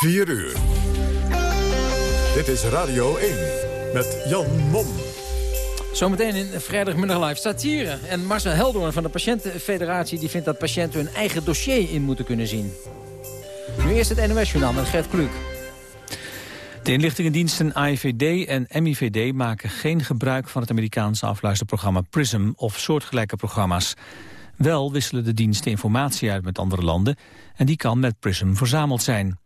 4 uur. Dit is Radio 1 met Jan Mom. Zometeen in vrijdagmiddag live satire. En Marcel Heldoorn van de Patiëntenfederatie... die vindt dat patiënten hun eigen dossier in moeten kunnen zien. Nu eerst het NOS-journaal met Gert Kluk. De inlichtingendiensten AIVD en MIVD maken geen gebruik van het Amerikaanse afluisterprogramma PRISM of soortgelijke programma's. Wel wisselen de diensten informatie uit met andere landen en die kan met PRISM verzameld zijn.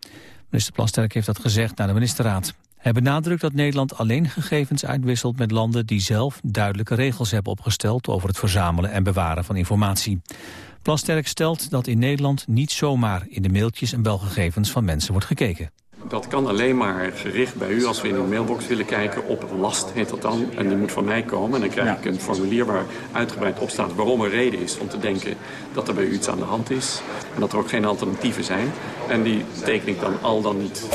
Minister Plasterk heeft dat gezegd naar de ministerraad. Hij benadrukt dat Nederland alleen gegevens uitwisselt met landen die zelf duidelijke regels hebben opgesteld over het verzamelen en bewaren van informatie. Plasterk stelt dat in Nederland niet zomaar in de mailtjes en belgegevens van mensen wordt gekeken. Dat kan alleen maar gericht bij u als we in een mailbox willen kijken. Op last heet dat dan. En die moet van mij komen. En dan krijg ik een formulier waar uitgebreid op staat waarom er reden is om te denken dat er bij u iets aan de hand is. En dat er ook geen alternatieven zijn. En die teken ik dan al dan niet.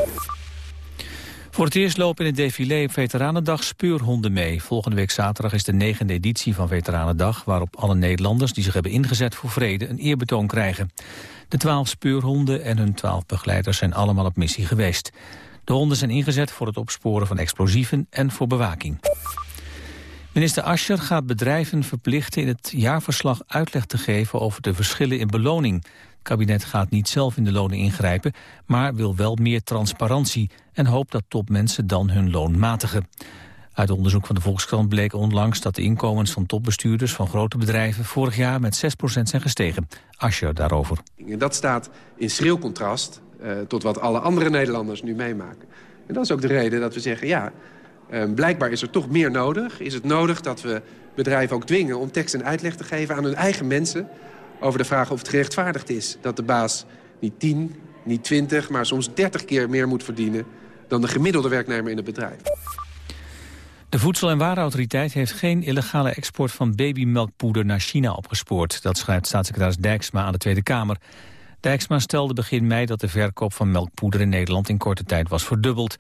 Voor het eerst lopen in het défilé op Veteranendag speurhonden mee. Volgende week zaterdag is de negende editie van Veteranendag... waarop alle Nederlanders die zich hebben ingezet voor vrede een eerbetoon krijgen. De twaalf speurhonden en hun twaalf begeleiders zijn allemaal op missie geweest. De honden zijn ingezet voor het opsporen van explosieven en voor bewaking. Minister Ascher gaat bedrijven verplichten in het jaarverslag uitleg te geven over de verschillen in beloning. Het kabinet gaat niet zelf in de lonen ingrijpen, maar wil wel meer transparantie en hoopt dat topmensen dan hun loon matigen. Uit onderzoek van de Volkskrant bleek onlangs dat de inkomens van topbestuurders van grote bedrijven vorig jaar met 6% zijn gestegen. Ascher daarover. Dat staat in schril contrast uh, tot wat alle andere Nederlanders nu meemaken. En dat is ook de reden dat we zeggen, ja, uh, blijkbaar is er toch meer nodig. Is het nodig dat we bedrijven ook dwingen om tekst en uitleg te geven aan hun eigen mensen... over de vraag of het gerechtvaardigd is dat de baas niet 10, niet 20, maar soms 30 keer meer moet verdienen... dan de gemiddelde werknemer in het bedrijf. De Voedsel- en Warenautoriteit heeft geen illegale export van babymelkpoeder naar China opgespoord. Dat schrijft staatssecretaris Dijksma aan de Tweede Kamer. Dijksma stelde begin mei dat de verkoop van melkpoeder in Nederland in korte tijd was verdubbeld.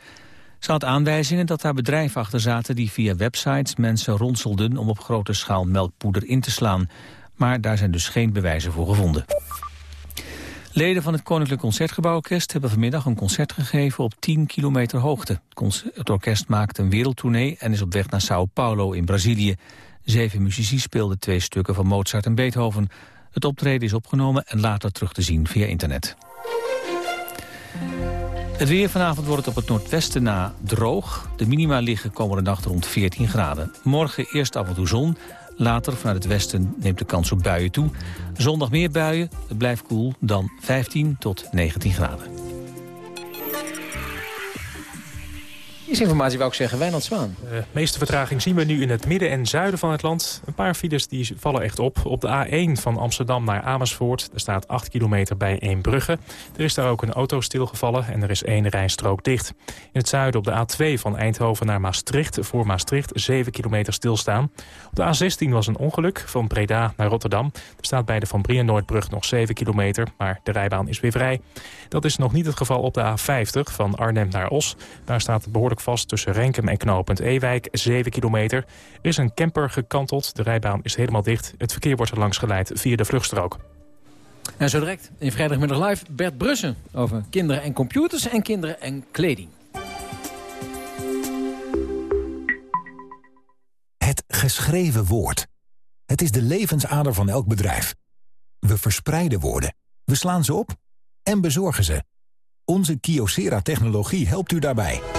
Ze had aanwijzingen dat daar bedrijven achter zaten die via websites mensen ronselden om op grote schaal melkpoeder in te slaan. Maar daar zijn dus geen bewijzen voor gevonden. Leden van het Koninklijk Concertgebouworkest hebben vanmiddag een concert gegeven op 10 kilometer hoogte. Het orkest maakt een wereldtournee en is op weg naar Sao Paulo in Brazilië. Zeven muzici speelden twee stukken van Mozart en Beethoven. Het optreden is opgenomen en later terug te zien via internet. Het weer vanavond wordt op het noordwesten na droog. De minima liggen komende nacht rond 14 graden. Morgen eerst af en toe zon, Later vanuit het westen neemt de kans op buien toe. Zondag meer buien, het blijft koel, dan 15 tot 19 graden. Is informatie wou ik zeggen, Wijnand Zwaan. De meeste vertraging zien we nu in het midden en zuiden van het land. Een paar files die vallen echt op. Op de A1 van Amsterdam naar Amersfoort. Er staat 8 kilometer bij Eembrugge. Er is daar ook een auto stilgevallen en er is één rijstrook dicht. In het zuiden op de A2 van Eindhoven naar Maastricht. Voor Maastricht 7 kilometer stilstaan. Op de A16 was een ongeluk van Breda naar Rotterdam. Er staat bij de Van Briennoordbrug nog 7 kilometer, maar de rijbaan is weer vrij. Dat is nog niet het geval op de A50 van Arnhem naar Os. Daar staat behoorlijk vast tussen Renkum en knooppunt Ewijk, 7 kilometer. Er is een camper gekanteld, de rijbaan is helemaal dicht. Het verkeer wordt er langs geleid via de vluchtstrook. En zo direct in vrijdagmiddag live Bert Brussen over kinderen en computers en kinderen en kleding. Het geschreven woord. Het is de levensader van elk bedrijf. We verspreiden woorden, we slaan ze op en bezorgen ze. Onze Kyocera-technologie helpt u daarbij.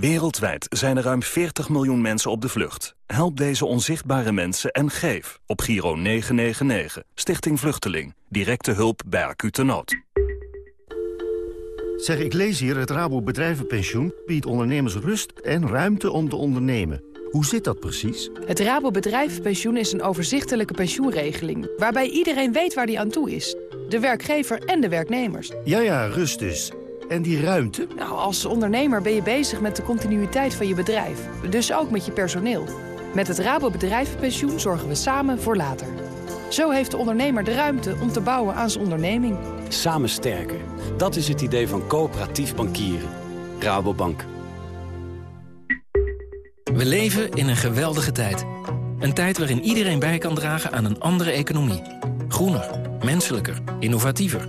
Wereldwijd zijn er ruim 40 miljoen mensen op de vlucht. Help deze onzichtbare mensen en geef op Giro 999. Stichting Vluchteling. Directe hulp bij acute nood. Zeg, ik lees hier, het Rabo Bedrijvenpensioen biedt ondernemers rust en ruimte om te ondernemen. Hoe zit dat precies? Het Rabo Bedrijvenpensioen is een overzichtelijke pensioenregeling... waarbij iedereen weet waar die aan toe is. De werkgever en de werknemers. Ja, ja, rust dus. En die ruimte? Nou, als ondernemer ben je bezig met de continuïteit van je bedrijf. Dus ook met je personeel. Met het Rabo Bedrijvenpensioen zorgen we samen voor later. Zo heeft de ondernemer de ruimte om te bouwen aan zijn onderneming. Samen sterker. Dat is het idee van coöperatief bankieren. Rabobank. We leven in een geweldige tijd. Een tijd waarin iedereen bij kan dragen aan een andere economie. Groener, menselijker, innovatiever.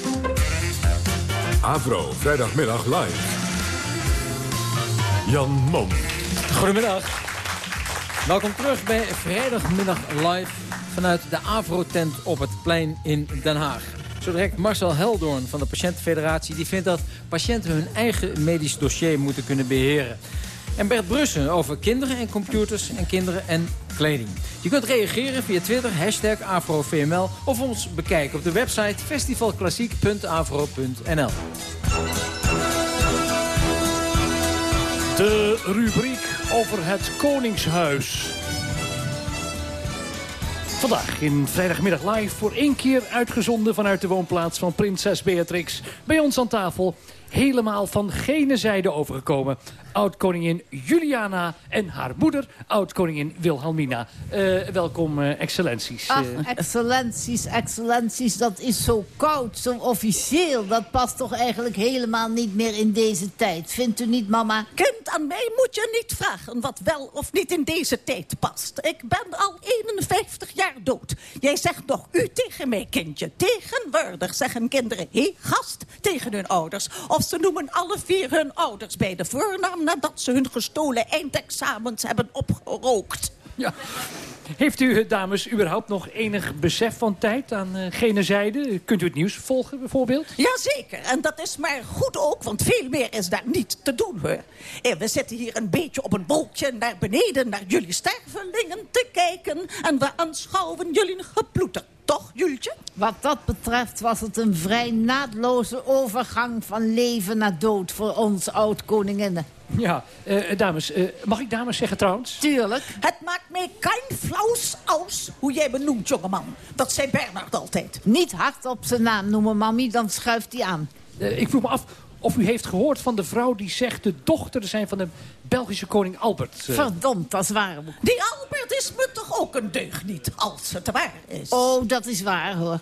Avro, vrijdagmiddag live. Jan Mom. Goedemiddag. Welkom terug bij Vrijdagmiddag live vanuit de Avro-tent op het plein in Den Haag. Zo direct Marcel Heldoorn van de Patiëntenfederatie... die vindt dat patiënten hun eigen medisch dossier moeten kunnen beheren. En Bert Brussen over kinderen en computers en kinderen en kleding. Je kunt reageren via Twitter, hashtag AfroVML... of ons bekijken op de website festivalklassiek.avro.nl. De rubriek over het Koningshuis. Vandaag in vrijdagmiddag live voor één keer uitgezonden vanuit de woonplaats van prinses Beatrix. Bij ons aan tafel helemaal van gene zijde overgekomen. Oud-koningin Juliana en haar moeder, oud-koningin Wilhelmina. Uh, welkom, uh, excellenties. Ach, excellenties, excellenties, dat is zo koud, zo officieel. Dat past toch eigenlijk helemaal niet meer in deze tijd. Vindt u niet, mama? Kind, aan mij moet je niet vragen wat wel of niet in deze tijd past. Ik ben al 51 jaar dood. Jij zegt nog u tegen mij, kindje. Tegenwoordig zeggen kinderen, hé, gast, tegen hun ouders. Of ze noemen alle vier hun ouders bij de voornaam nadat ze hun gestolen eindexamens hebben opgerookt. Ja. Heeft u, dames, überhaupt nog enig besef van tijd aan uh, gene zijde? Kunt u het nieuws volgen, bijvoorbeeld? Jazeker, en dat is maar goed ook, want veel meer is daar niet te doen, hoor. En we zitten hier een beetje op een wolkje naar beneden... naar jullie stervelingen te kijken... en we aanschouwen jullie geploeter. Toch, Jultje? Wat dat betreft was het een vrij naadloze overgang van leven naar dood... voor ons oud-koninginnen. Ja, uh, dames. Uh, mag ik dames zeggen trouwens? Tuurlijk. Het maakt mij kein flaus aus hoe jij benoemt, jongeman. Dat zei Bernard altijd. Niet hard op zijn naam noemen, mami, dan schuift hij aan. Uh, ik vroeg me af of u heeft gehoord van de vrouw die zegt de dochter te zijn van de Belgische koning Albert. Verdomd, dat is waar. Die Albert is me toch ook een deugniet, als het waar is. Oh, dat is waar, hoor.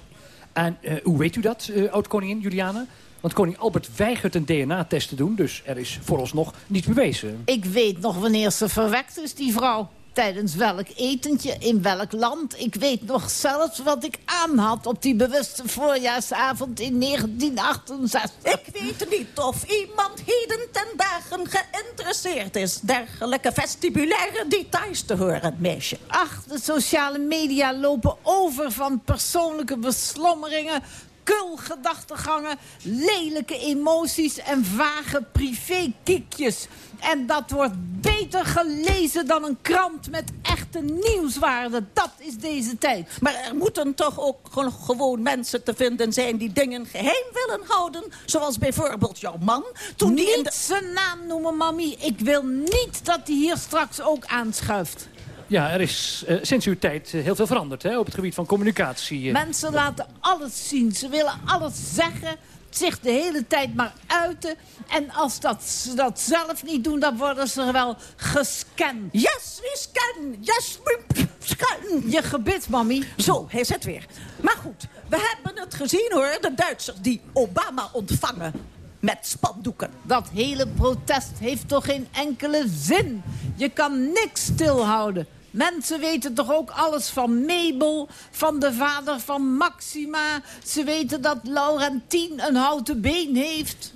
En hoe weet u dat, oud-koningin Juliana? Want koning Albert weigert een DNA-test te doen, dus er is vooralsnog niet bewezen. Ik weet nog wanneer ze verwekt is, die vrouw. Tijdens welk etentje, in welk land. Ik weet nog zelfs wat ik aan had op die bewuste voorjaarsavond in 1968. Ik weet niet of iemand heden ten dagen geïnteresseerd is... dergelijke vestibulaire details te horen, meisje. Ach, de sociale media lopen over van persoonlijke beslommeringen kul gedachtegangen, lelijke emoties en vage privékiekjes. En dat wordt beter gelezen dan een krant met echte nieuwswaarde. Dat is deze tijd. Maar er moeten toch ook gewoon mensen te vinden zijn... die dingen geheim willen houden. Zoals bijvoorbeeld jouw man. Toen niet die de... zijn naam noemen, mami. Ik wil niet dat hij hier straks ook aanschuift. Ja, er is uh, sinds uw tijd uh, heel veel veranderd hè, op het gebied van communicatie. Uh. Mensen laten alles zien. Ze willen alles zeggen, zich de hele tijd maar uiten. En als dat, ze dat zelf niet doen, dan worden ze wel gescand. Yes, we scan. Yes, we scan. Je gebit, mami. Zo, hij zit weer. Maar goed, we hebben het gezien hoor. De Duitsers die Obama ontvangen met spandoeken. Dat hele protest heeft toch geen enkele zin. Je kan niks stilhouden. Mensen weten toch ook alles van Mabel, van de vader van Maxima. Ze weten dat Laurentien een houten been heeft.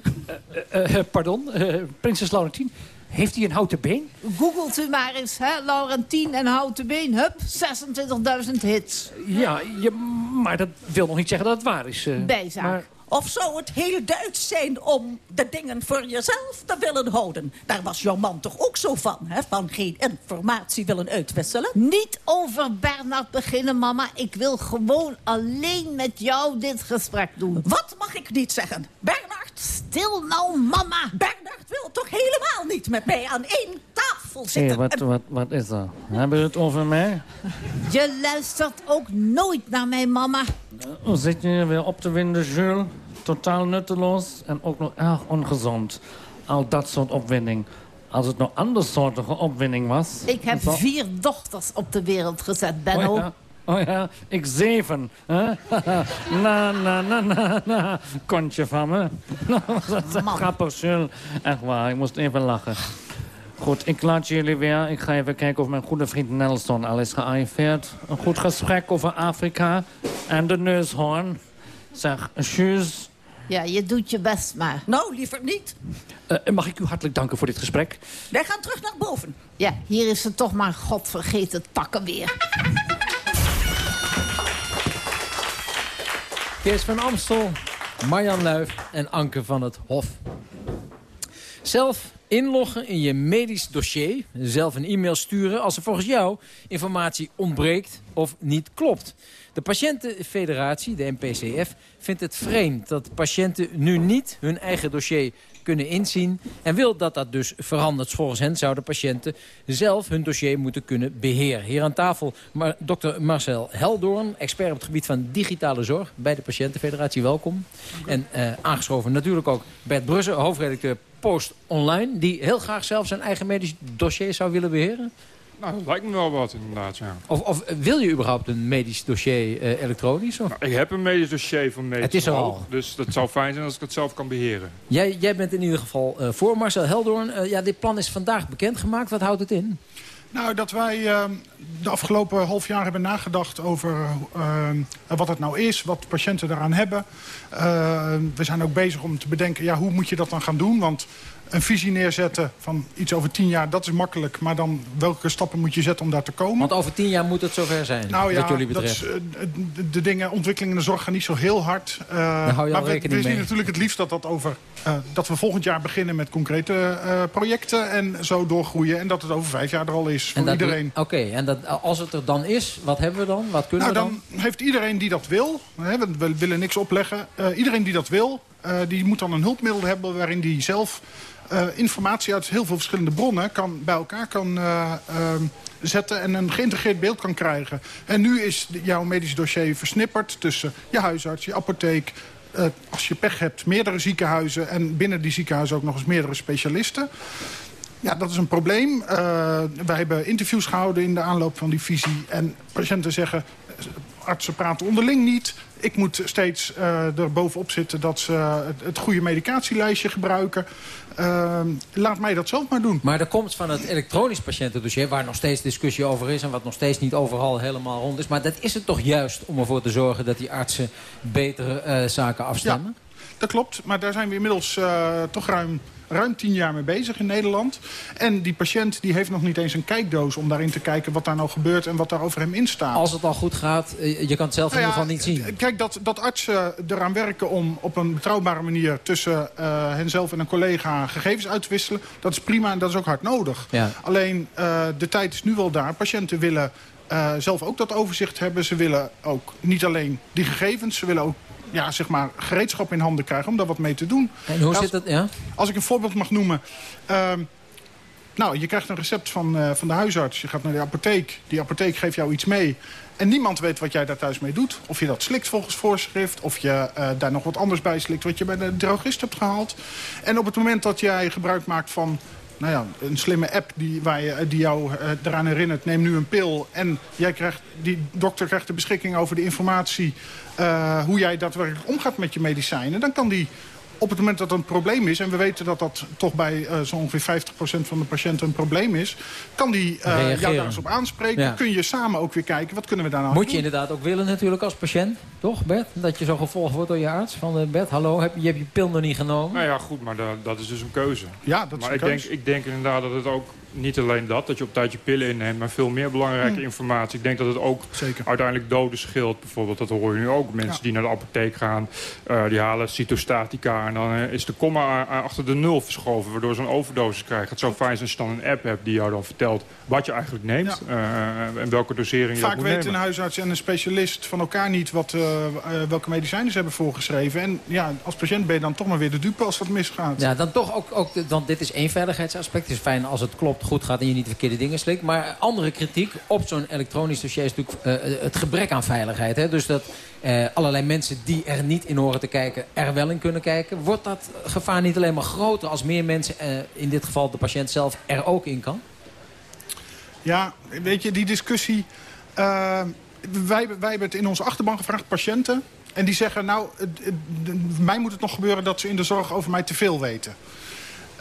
Uh, uh, pardon, prinses Laurentien. Heeft hij een houten been? Googelt u maar eens, hè? Laurentien en houten been. Hup, 26.000 hits. Ja, je, maar dat wil nog niet zeggen dat het waar is. Bijzaak. Maar... Of zou het heel Duits zijn om de dingen voor jezelf te willen houden? Daar was jouw man toch ook zo van, hè? Van geen informatie willen uitwisselen? Niet over Bernard beginnen, mama. Ik wil gewoon alleen met jou dit gesprek doen. Wat mag ik niet zeggen? Bernard? Stil nou, mama. Bernard wil toch helemaal niet met mij aan één tafel Hé, zitten? wat, wat, wat is er? Hebben ze het over mij? Je luistert ook nooit naar mij, mama. Oh, Zit je weer op te winden, Jules? Totaal nutteloos en ook nog erg ongezond. Al dat soort opwinding. Als het nog andersoortige opwinding was... Ik heb vier dochters op de wereld gezet, Benno. Oh ja, oh ja ik zeven. hè? na, na, na, na, na. Kontje van me. dat is Man. grappig, Jules. Echt waar, ik moest even lachen. Goed, ik laat jullie weer. Ik ga even kijken of mijn goede vriend Nelson al is gearriveerd. Een goed gesprek over Afrika en de neushoorn. Zeg, Suus. Ja, je doet je best maar. Nou, liever niet. Eh, mag ik u hartelijk danken voor dit gesprek? Wij gaan terug naar boven. Ja, hier is ze toch maar godvergeten takken weer. Kees van Amstel, Marjan Luif en Anke van het Hof. Zelf inloggen in je medisch dossier. Zelf een e-mail sturen als er volgens jou informatie ontbreekt of niet klopt. De Patiëntenfederatie, de NPCF, vindt het vreemd dat patiënten nu niet hun eigen dossier kunnen inzien... en wil dat dat dus verandert. Volgens hen zouden patiënten zelf hun dossier moeten kunnen beheren. Hier aan tafel maar, dokter Marcel Heldoorn, expert op het gebied van digitale zorg... bij de Patiëntenfederatie, welkom. En eh, aangeschoven natuurlijk ook Bert Brussen, hoofdredacteur Post Online... die heel graag zelf zijn eigen medisch dossier zou willen beheren. Nou, dat lijkt me wel wat inderdaad, ja. Of, of wil je überhaupt een medisch dossier eh, elektronisch? Of? Ik heb een medisch dossier van medisch Het is er al. Dus dat zou fijn zijn als ik het zelf kan beheren. Jij, jij bent in ieder geval eh, voor Marcel Heldoorn. Eh, ja, dit plan is vandaag bekendgemaakt. Wat houdt het in? Nou, dat wij eh, de afgelopen half jaar hebben nagedacht over eh, wat het nou is, wat patiënten daaraan hebben. Eh, we zijn ook bezig om te bedenken, ja, hoe moet je dat dan gaan doen? Want een visie neerzetten van iets over tien jaar, dat is makkelijk. Maar dan welke stappen moet je zetten om daar te komen? Want over tien jaar moet het zover zijn, Nou ja, jullie dat betreft. is, eh, de, de dingen, ontwikkelingen in de zorg gaan niet zo heel hard. Daar hou je maar we, rekening we zien natuurlijk het liefst dat, dat, over, eh, dat we volgend jaar beginnen met concrete projecten. En zo doorgroeien. En dat het over vijf jaar er al is voor iedereen. Oké, en dat, als het er dan is, wat hebben we dan? Wat kunnen Nou, we dan? dan heeft iedereen die dat wil, hè, we, we willen niks opleggen. iedereen die dat wil, eh, die moet dan een hulpmiddel hebben... waarin die zelf eh, informatie uit heel veel verschillende bronnen kan, bij elkaar kan eh, ehm, zetten... en een geïntegreerd beeld kan krijgen. En nu is jouw medisch dossier versnipperd tussen je huisarts, je apotheek... als je pech hebt, meerdere ziekenhuizen... en binnen die ziekenhuizen ook nog eens meerdere specialisten... Ja, dat is een probleem. Uh, wij hebben interviews gehouden in de aanloop van die visie. En patiënten zeggen, artsen praten onderling niet. Ik moet steeds uh, er bovenop zitten dat ze het, het goede medicatielijstje gebruiken. Uh, laat mij dat zelf maar doen. Maar de komst van het elektronisch patiëntendossier... waar nog steeds discussie over is... en wat nog steeds niet overal helemaal rond is... maar dat is het toch juist om ervoor te zorgen... dat die artsen betere uh, zaken afstemmen? Ja, dat klopt. Maar daar zijn we inmiddels uh, toch ruim ruim tien jaar mee bezig in Nederland. En die patiënt die heeft nog niet eens een kijkdoos om daarin te kijken wat daar nou gebeurt en wat daar over hem in staat. Als het al goed gaat, eh, je kan het zelf nou in ja, ieder geval niet zien. Kijk, dat, dat artsen eraan werken om op een betrouwbare manier tussen uh, henzelf en een collega gegevens uit te wisselen, dat is prima en dat is ook hard nodig. Ja. Alleen uh, de tijd is nu wel daar. Patiënten willen uh, zelf ook dat overzicht hebben. Ze willen ook niet alleen die gegevens, ze willen ook ja, zeg maar, gereedschap in handen krijgen om daar wat mee te doen. En hoe als, zit dat? Ja? Als ik een voorbeeld mag noemen. Uh, nou, je krijgt een recept van, uh, van de huisarts. Je gaat naar de apotheek. Die apotheek geeft jou iets mee. En niemand weet wat jij daar thuis mee doet. Of je dat slikt volgens voorschrift. Of je uh, daar nog wat anders bij slikt wat je bij de drogist hebt gehaald. En op het moment dat jij gebruik maakt van nou ja, een slimme app die, waar je, die jou uh, eraan herinnert... neem nu een pil en jij krijgt, die dokter krijgt de beschikking over de informatie... Uh, hoe jij daadwerkelijk omgaat met je medicijnen... dan kan die op het moment dat er een probleem is... en we weten dat dat toch bij uh, zo ongeveer 50% van de patiënten een probleem is... kan die uh, jou daar eens op aanspreken. Ja. Kun je samen ook weer kijken, wat kunnen we daar nou Moet je inderdaad ook willen natuurlijk als patiënt, toch Bert? Dat je zo gevolgd wordt door je arts. Van uh, Bert, hallo, heb, je hebt je pil nog niet genomen. Nou ja, goed, maar dat, dat is dus een keuze. Ja, dat is maar een ik keuze. Denk, ik denk inderdaad dat het ook niet alleen dat, dat je op tijd je pillen inneemt... maar veel meer belangrijke Hmm. informatie. Ik denk dat het ook Zeker. uiteindelijk doden scheelt. Bijvoorbeeld, dat hoor je nu ook. Mensen Ja. die naar de apotheek gaan, uh, die halen cytostatica... en dan uh, is de komma achter de nul verschoven... waardoor ze een overdosis krijgen. Het zou fijn zijn als je dan een app hebt die jou dan vertelt... wat je eigenlijk neemt Ja. uh, en welke dosering je Vaak moet weten nemen. een huisarts en een specialist van elkaar niet... Wat, uh, uh, welke medicijnen ze hebben voorgeschreven. En ja, als patiënt ben je dan toch maar weer de dupe als dat misgaat. Ja, dan toch ook, ook want dit is één veiligheidsaspect. Het is fijn als het klopt, goed gaat en je niet de verkeerde dingen slikt. Maar andere kritiek op zo'n elektronisch dossier is natuurlijk uh, het gebrek aan veiligheid. Hè? Dus dat uh, allerlei mensen die er niet in horen te kijken, er wel in kunnen kijken. Wordt dat gevaar niet alleen maar groter als meer mensen, uh, in dit geval de patiënt zelf, er ook in kan? Ja, weet je, die discussie... Uh, wij, wij hebben het in onze achterban gevraagd, patiënten. En die zeggen, nou, mij moet het nog gebeuren dat ze in de zorg over mij te veel weten.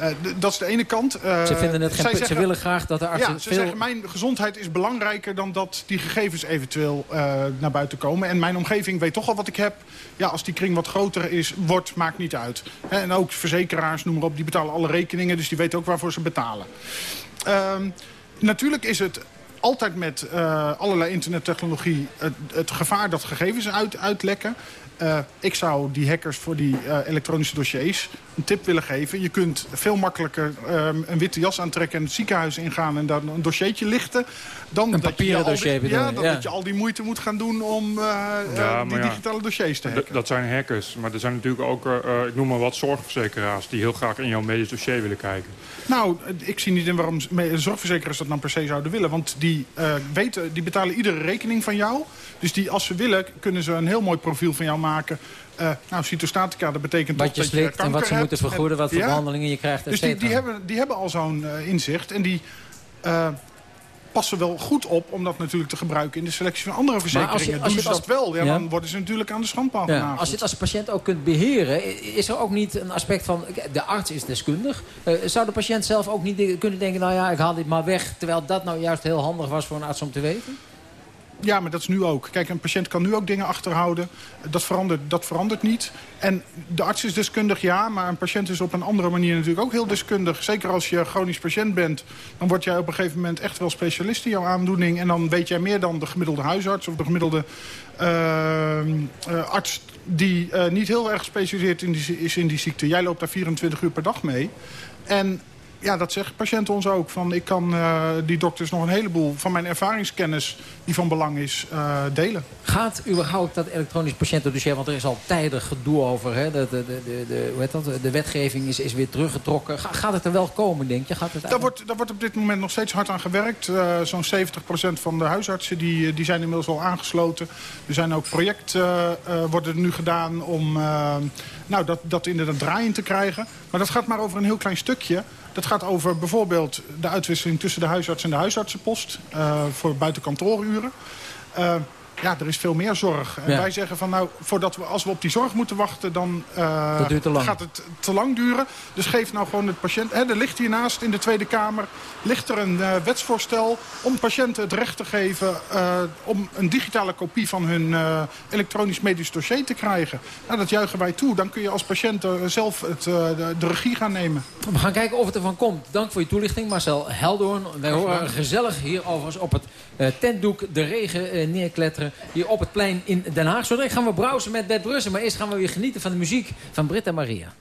Uh, dat is de ene kant. Uh, ze, vinden het geen, zeggen, ze willen graag dat de artsen Ja, ze veel... zeggen mijn gezondheid is belangrijker dan dat die gegevens eventueel uh, naar buiten komen. En mijn omgeving weet toch al wat ik heb. Ja, als die kring wat groter is, wordt, maakt niet uit. He, en ook verzekeraars, noem maar op, die betalen alle rekeningen. Dus die weten ook waarvoor ze betalen. natuurlijk is het altijd met allerlei internettechnologie het, het, gevaar dat gegevens uit, uitlekken. Ik zou die hackers voor die elektronische dossiers een tip willen geven. Je kunt veel makkelijker um, een witte jas aantrekken en het ziekenhuis ingaan... en dan een dossiertje lichten. Dan een dat papieren je dossier die, ja, dan Ja. dat je al die moeite moet gaan doen om ja, die ja, digitale dossiers te hacken. Dat zijn hackers. Maar er zijn natuurlijk ook, uh, ik noem maar wat, zorgverzekeraars... die heel graag in jouw medisch dossier willen kijken. Nou, ik zie niet in waarom zorgverzekeraars dat dan per se zouden willen. Want die, uh, weten, die betalen iedere rekening van jou. Dus die, als ze willen, kunnen ze een heel mooi profiel van jou maken. Uh, nou, cytostatica, dat betekent wat je dat slikt je en wat ze hebt. moeten vergoeden, wat voor ja, behandelingen je krijgt, Dus die, die, hebben, die hebben al zo'n uh, inzicht. En die uh, passen wel goed op om dat natuurlijk te gebruiken in de selectie van andere verzekeringen. als je, als Doen ze als, dat wel, ja, ja. dan worden ze natuurlijk aan de schandpaal ja, genageld. Als je het als patiënt ook kunt beheren, is er ook niet een aspect van... de arts is deskundig. Uh, zou de patiënt zelf ook niet kunnen denken... nou ja, ik haal dit maar weg, terwijl dat nou juist heel handig was voor een arts om te weten? Ja, maar dat is nu ook. Kijk, een patiënt kan nu ook dingen achterhouden. Dat verandert, dat verandert niet. En de arts is deskundig, ja. Maar een patiënt is op een andere manier natuurlijk ook heel deskundig. Zeker als je chronisch patiënt bent. Dan word jij op een gegeven moment echt wel specialist in jouw aandoening. En dan weet jij meer dan de gemiddelde huisarts of de gemiddelde uh, uh, arts... die uh, niet heel erg gespecialiseerd in die, is in die ziekte. Jij loopt daar 24 uur per dag mee. En ja, dat zeggen patiënten ons ook. Van, ik kan uh, die dokters nog een heleboel van mijn ervaringskennis... die van belang is, uh, delen. Gaat überhaupt dat elektronisch patiëntendossier... want er is al tijden gedoe over... Hè? De, de, de, de, hoe heet dat? de wetgeving is, is weer teruggetrokken. Ga, gaat het er wel komen, denk je? Gaat het daar, wordt, daar wordt op dit moment nog steeds hard aan gewerkt. Uh, Zo'n 70% van de huisartsen die, die zijn inmiddels al aangesloten. Er zijn ook projecten worden nu gedaan om nou, dat, dat inderdaad draaiend te krijgen. Maar dat gaat maar over een heel klein stukje... Dat gaat over bijvoorbeeld de uitwisseling tussen de huisarts en de huisartsenpost. Uh, voor buitenkantooruren. Ja, er is veel meer zorg. En Ja. wij zeggen van nou, voordat we, als we op die zorg moeten wachten... dan uh, Dat duurt te lang. gaat het te lang duren. Dus geef nou gewoon het patiënt... Hè, er ligt hiernaast in de Tweede Kamer... ligt er een uh, wetsvoorstel om patiënten het recht te geven... uh, om een digitale kopie van hun uh, elektronisch medisch dossier te krijgen. Nou, dat juichen wij toe. Dan kun je als patiënt zelf het, uh, de, de regie gaan nemen. We gaan kijken of het ervan komt. Dank voor je toelichting, Marcel Heldoorn. Wij horen gezellig hier overigens op het uh, tentdoek de regen uh, neerkletteren. Hier op het plein in Den Haag. Zo gaan we browsen met Bert Brussen. Maar eerst gaan we weer genieten van de muziek van Britt en Maria.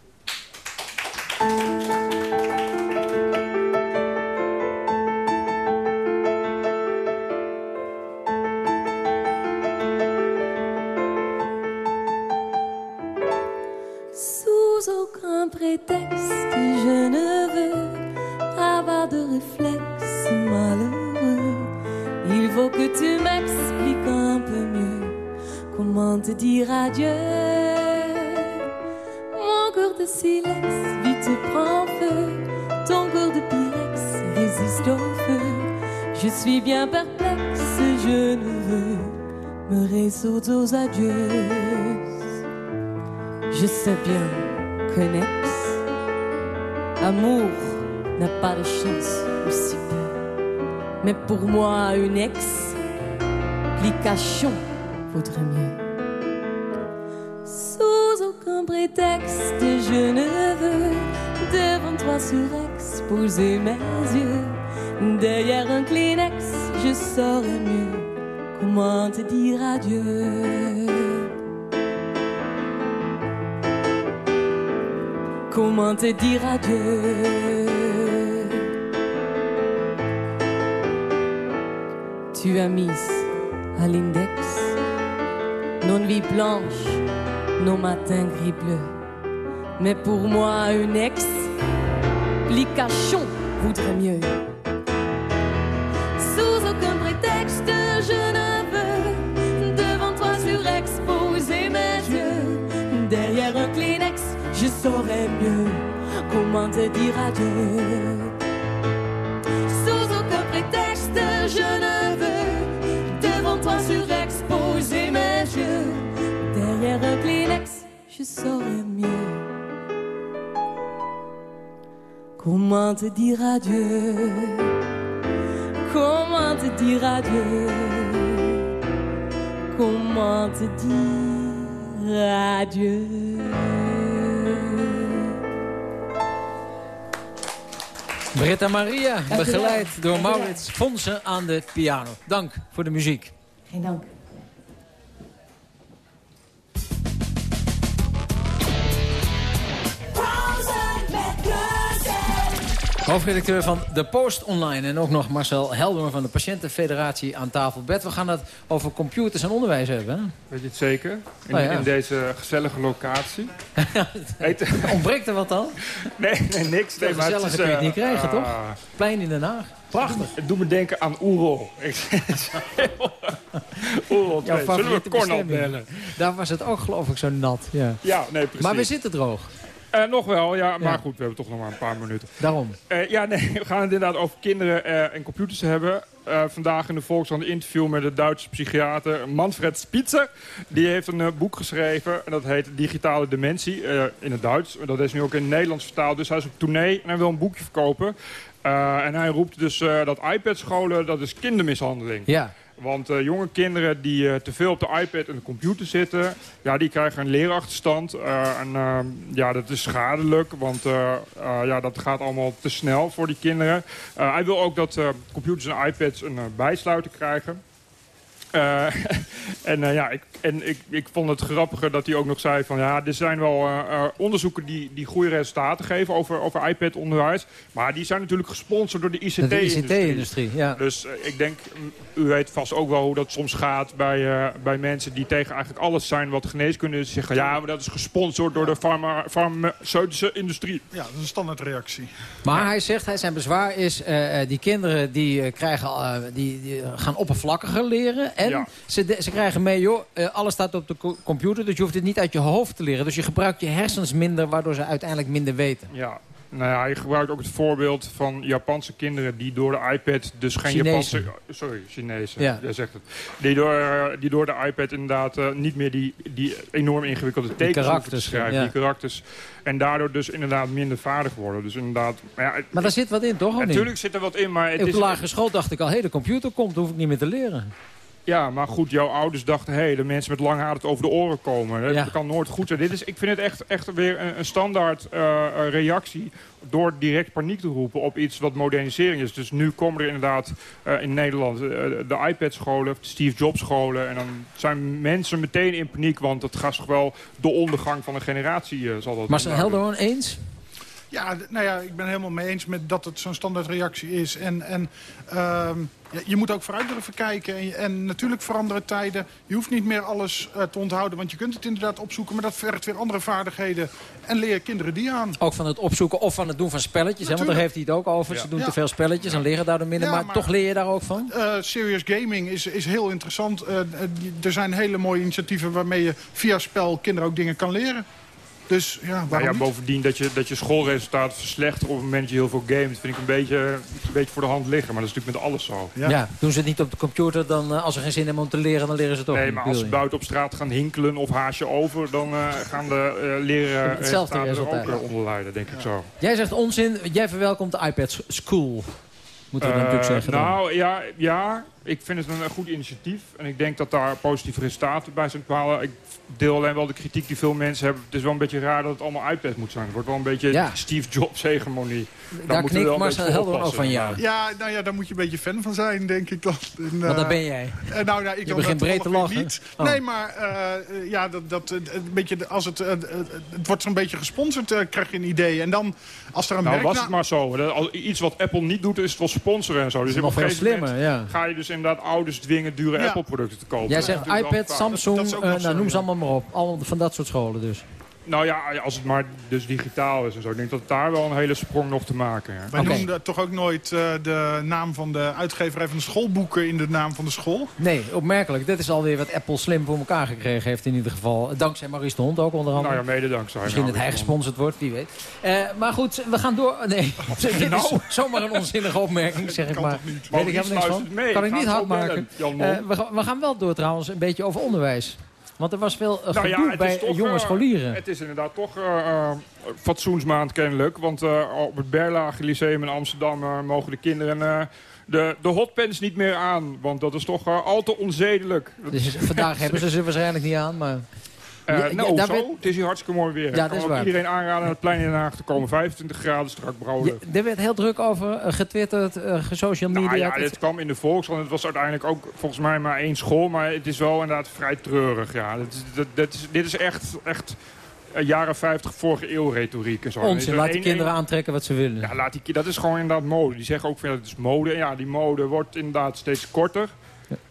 Prétexte, je ne veux avoir de réflexe malheureux. Il faut que tu m'expliques comment te dire adieu. Mon cœur de silex vite prend feu, ton cœur de pyrex résiste au feu. Je suis bien perplexe, je ne veux me résoudre aux adieux. Je sais bien qu'un ex. Amour n'a pas de chance, ou si peu. Mais pour moi, une explication vaudrait mieux. Surexposer mes yeux. Derrière un Kleenex, je saurais mieux comment te dire adieu. Comment te dire adieu Tu as mis à l'index nos nuits blanches, nos matins gris bleus. Mais pour moi, une explication voudrait mieux. Sous aucun prétexte, je ne veux devant toi surexposer mes yeux. Derrière un Kleenex, je saurais mieux comment te dire adieu. Sous aucun prétexte, je ne veux devant toi surexposer mes yeux. Derrière un Kleenex, je saurais mieux comment te dire adieu. Comment te dire adieu Comment te dire adieu Britta Maria, begeleid door Maurits Fonsen aan de piano. Dank voor de muziek. Geen dank. Hoofdredacteur van De Post Online en ook nog Marcel Helder van de Patiëntenfederatie aan tafel. Bert, we gaan het over computers en onderwijs hebben. Hè? Weet je het zeker? In, Oh ja. in deze gezellige locatie. Ontbreekt er wat dan? Nee, nee niks. Nee, maar het gezellig is, kun je het eh, niet krijgen, toch? ah. Plein in Den Haag. Prachtig. Het doet me denken aan Oerol. Oerol 2. Jouw Zullen we Cornel bellen? Daar was het ook geloof ik zo nat. Ja. Ja, nee, precies. Maar we zitten droog. Eh, nog wel, ja. Maar Ja. goed, we hebben toch nog maar een paar minuten. Daarom. Eh, ja, nee, we gaan het inderdaad over kinderen eh, en computers hebben. Vandaag in de Volkskrant een interview met de Duitse psychiater Manfred Spitzer. Die heeft een boek geschreven en dat heet Digitale Dementie in het Duits. Dat is nu ook in het Nederlands vertaald, dus hij is op tournee en hij wil een boekje verkopen. En hij roept dus dat iPad-scholen, dat is kindermishandeling. Ja. Want eh, jonge kinderen die eh, te veel op de iPad en de computer zitten... ja, die krijgen een leerachterstand. Eh, en ja, dat is schadelijk, want ja, dat gaat allemaal te snel voor die kinderen. Hij wil ook dat computers en iPads een bijsluiter krijgen. Eh, en eh, ja, ik, en ik, ik vond het grappiger dat hij ook nog zei van... ja, er zijn wel eh, eh, onderzoeken die, die goede resultaten geven over, over iPad-onderwijs. Maar die zijn natuurlijk gesponsord door de De ICT-industrie. ICT-industrie, ja. Dus ik denk, mm, u weet vast ook wel hoe dat soms gaat bij, eh, bij mensen die tegen eigenlijk alles zijn wat geneeskunde is. Zeggen, ja, maar dat is gesponsord door de farma farmaceutische industrie. Ja, dat is een standaardreactie. Maar hij zegt, hij zijn bezwaar is, eh, eh, die kinderen die, eh, krijgen, die, die gaan oppervlakkiger leren. En Ja. ze, de- ze krijgen mee, joh, eh, alles staat op de co- computer, dus je hoeft het niet uit je hoofd te leren. Dus je gebruikt je hersens minder, waardoor ze uiteindelijk minder weten. Ja, nou ja, hij gebruikt ook het voorbeeld van Japanse kinderen die door de iPad, dus geen Chinezen. Japanse, sorry, Chinezen, Ja. jij zegt het, die door, eh, die door de iPad inderdaad eh, niet meer die, die enorm ingewikkelde tekens hoeven te karakters, schrijven, ja. die karakters, en daardoor dus inderdaad minder vaardig worden. Dus inderdaad, maar ja, Maar daar zit wat in, toch? natuurlijk zit er wat in, maar het Op is de lagere school dacht ik al, hé, de computer komt, hoef ik niet meer te leren. Ja, maar goed, jouw ouders dachten... hé, hey, de mensen met lang haar het over de oren komen. Dat Ja. kan nooit goed zijn. Dit is, ik vind het echt, echt weer een, een standaard eh, eh, reactie... door direct paniek te roepen op iets wat modernisering is. Dus nu komen er inderdaad eh, in Nederland de iPad-scholen... de Steve Jobs-scholen. En dan zijn mensen meteen in paniek... want het gaat toch wel de ondergang van een generatie eh, zal dat Marcel worden. Helderhoorn, eens? Ja, nou ja, ik ben helemaal mee eens met dat het zo'n standaardreactie is. En, en ehm, ja, je moet ook vooruit durven kijken. En, en natuurlijk veranderen tijden. Je hoeft niet meer alles eh, te onthouden, want je kunt het inderdaad opzoeken. Maar dat vergt weer andere vaardigheden. En leer kinderen die aan. Ook van het opzoeken of van het doen van spelletjes. Hè? Want daar heeft hij het ook over. Ze doen Ja. te veel spelletjes en leren daardoor minder. Ja, maar, maar- toch leer je daar ook van? Eh, serious gaming is, is heel interessant. Eh, er zijn hele mooie initiatieven waarmee je via spel kinderen ook dingen kan leren. Dus ja, Nou ja, bovendien dat je, dat je schoolresultaten verslechteren op het moment dat je heel veel gamet... vind ik een beetje, een beetje voor de hand liggen. Maar dat is natuurlijk met alles zo. Ja. doen ze het niet op de computer, dan eh, als ze geen zin hebben om te leren, dan leren ze het toch Nee, niet, maar als ze buiten op straat gaan hinkelen of haasje over... dan eh, gaan de uh, leren Hetzelfde er ook resultaat. eh, onder lijden, denk ik zo. Jij zegt onzin, jij verwelkomt de iPad School. Moeten we dan Eh, natuurlijk zeggen. dan. Nou, ja, ja, ik vind het een, goed initiatief. En ik denk dat daar positieve resultaten bij zijn te. Ik deel alleen wel de kritiek die veel mensen hebben. Het is wel een beetje raar dat het allemaal iPad moet zijn. Het wordt wel een beetje Ja. Steve Jobs hegemonie. Daar Daar knikt wel een Marcel Helder ook van ja. Ja, nou ja, daar moet je een beetje fan van zijn, denk ik dan. En, Want eh, daar ben jij. eh, nou, ja, ik Je begint dat breed te lachen. Niet. Oh. Nee, maar eh, ja, dat, dat, een beetje, als het, het wordt zo'n beetje gesponsord, eh, krijg je een idee. En dan, als er een Nou, was het maar zo. Dat- als iets wat Apple niet doet, is het wel sponsoren en zo. Dus is op nog een veel gegeven moment slimmer, ja. ga je dus inderdaad ouders dwingen dure Ja. Apple-producten te kopen. Jij zegt iPad. Samsung, eh, nou, noem ze allemaal maar op. Allemaal van dat soort scholen dus. Nou ja, als het maar dus digitaal is en zo. Ik denk dat daar wel een hele sprong nog te maken. Ja. Wij noemden toch ook nooit eh, de naam van de uitgeverij van de schoolboeken in de naam van de school? Nee, opmerkelijk. Dit is alweer wat Apple slim voor elkaar gekregen heeft in ieder geval. Dankzij Maurice de Hond ook onder andere. Nou ja, mede dankzij. Misschien dat hij gesponsord wordt, wie weet. Eh, maar goed, we gaan door. Nee, dit is Nou. zomaar een onzinnige opmerking, zeg ik Kan maar. toch niet? Weet ik helemaal niks van. mee. Kan ik niet hard maken. Eh, we, gaan- we gaan wel door trouwens een beetje over onderwijs. Want er was veel eh, Nou ja, bij toch, jonge eh, scholieren. Het is inderdaad toch eh, fatsoensmaand kennelijk. Want op het Berlage Lyceum in Amsterdam mogen de kinderen de, de hotpants niet meer aan. Want dat is toch al te onzedelijk. Dus vandaag hebben ze ze waarschijnlijk niet aan, maar... Eh, Ja, nou, zo. werd- Het is hier hartstikke mooi weer. Ja, dat is waar. iedereen aanraden naar het plein in Den Haag te komen. 25 graden strak. Ja, er werd heel druk over eh, getwitterd, social media. Nou ja, Het- dit kwam in de Volkskrant. Het was uiteindelijk ook volgens mij maar één school. Maar het is wel inderdaad vrij treurig. Ja. Dat dat, dat is, dit is echt, echt jaren 50 vorige eeuw retoriek. En zo. Onzin, laat die kinderen aantrekken wat ze willen. Ja, laat die, dat is gewoon inderdaad mode. Die zeggen ook van ja, dat is mode. En ja, die mode wordt inderdaad steeds korter.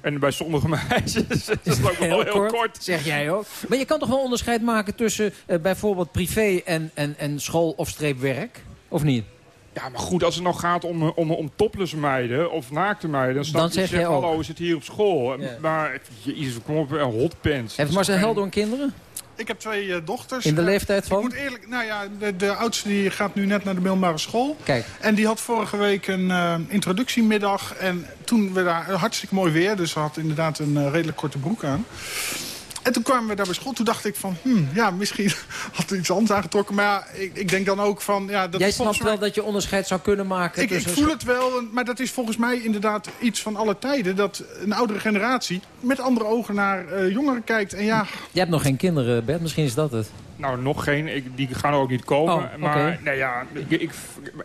En bij sommige meisjes is het ook wel heel kort. Zeg jij ook. Maar je kan toch wel onderscheid maken tussen eh, bijvoorbeeld privé en, en, en school of streepwerk? Of niet? Ja, maar goed, als het nog gaat om, eh, om, om topless meiden of naakte meiden... dan, Dan je, zeg zeg jij ook. hallo, we zitten hier op school. Ja. Maar, jezus, kom op, hotpants. Heeft Marcel Heldoorn kinderen? Ik heb twee eh, dochters. In de leeftijd Ik van? moet eerlijk, nou ja, de, de oudste die gaat nu net naar de middelbare school. Kijk. En die had vorige week een eh, introductiemiddag. En toen we daar hartstikke mooi weer. Dus ze had inderdaad een eh, redelijk korte broek aan. En toen kwamen we daar bij school. Toen dacht ik van, hmm, ja, misschien had er iets anders aangetrokken. Maar ja, ik, ik denk dan ook van... Ja, dat Jij snapt wel dat je onderscheid zou kunnen maken ik, ik voel het wel, maar dat is volgens mij inderdaad iets van alle tijden. Dat een oudere generatie met andere ogen naar eh, jongeren kijkt. En ja, Je hebt nog geen kinderen, Bert. Misschien is dat het. Nou, nog geen. Ik, die gaan er ook niet komen. Oh, maar nee, ja, ik, ik,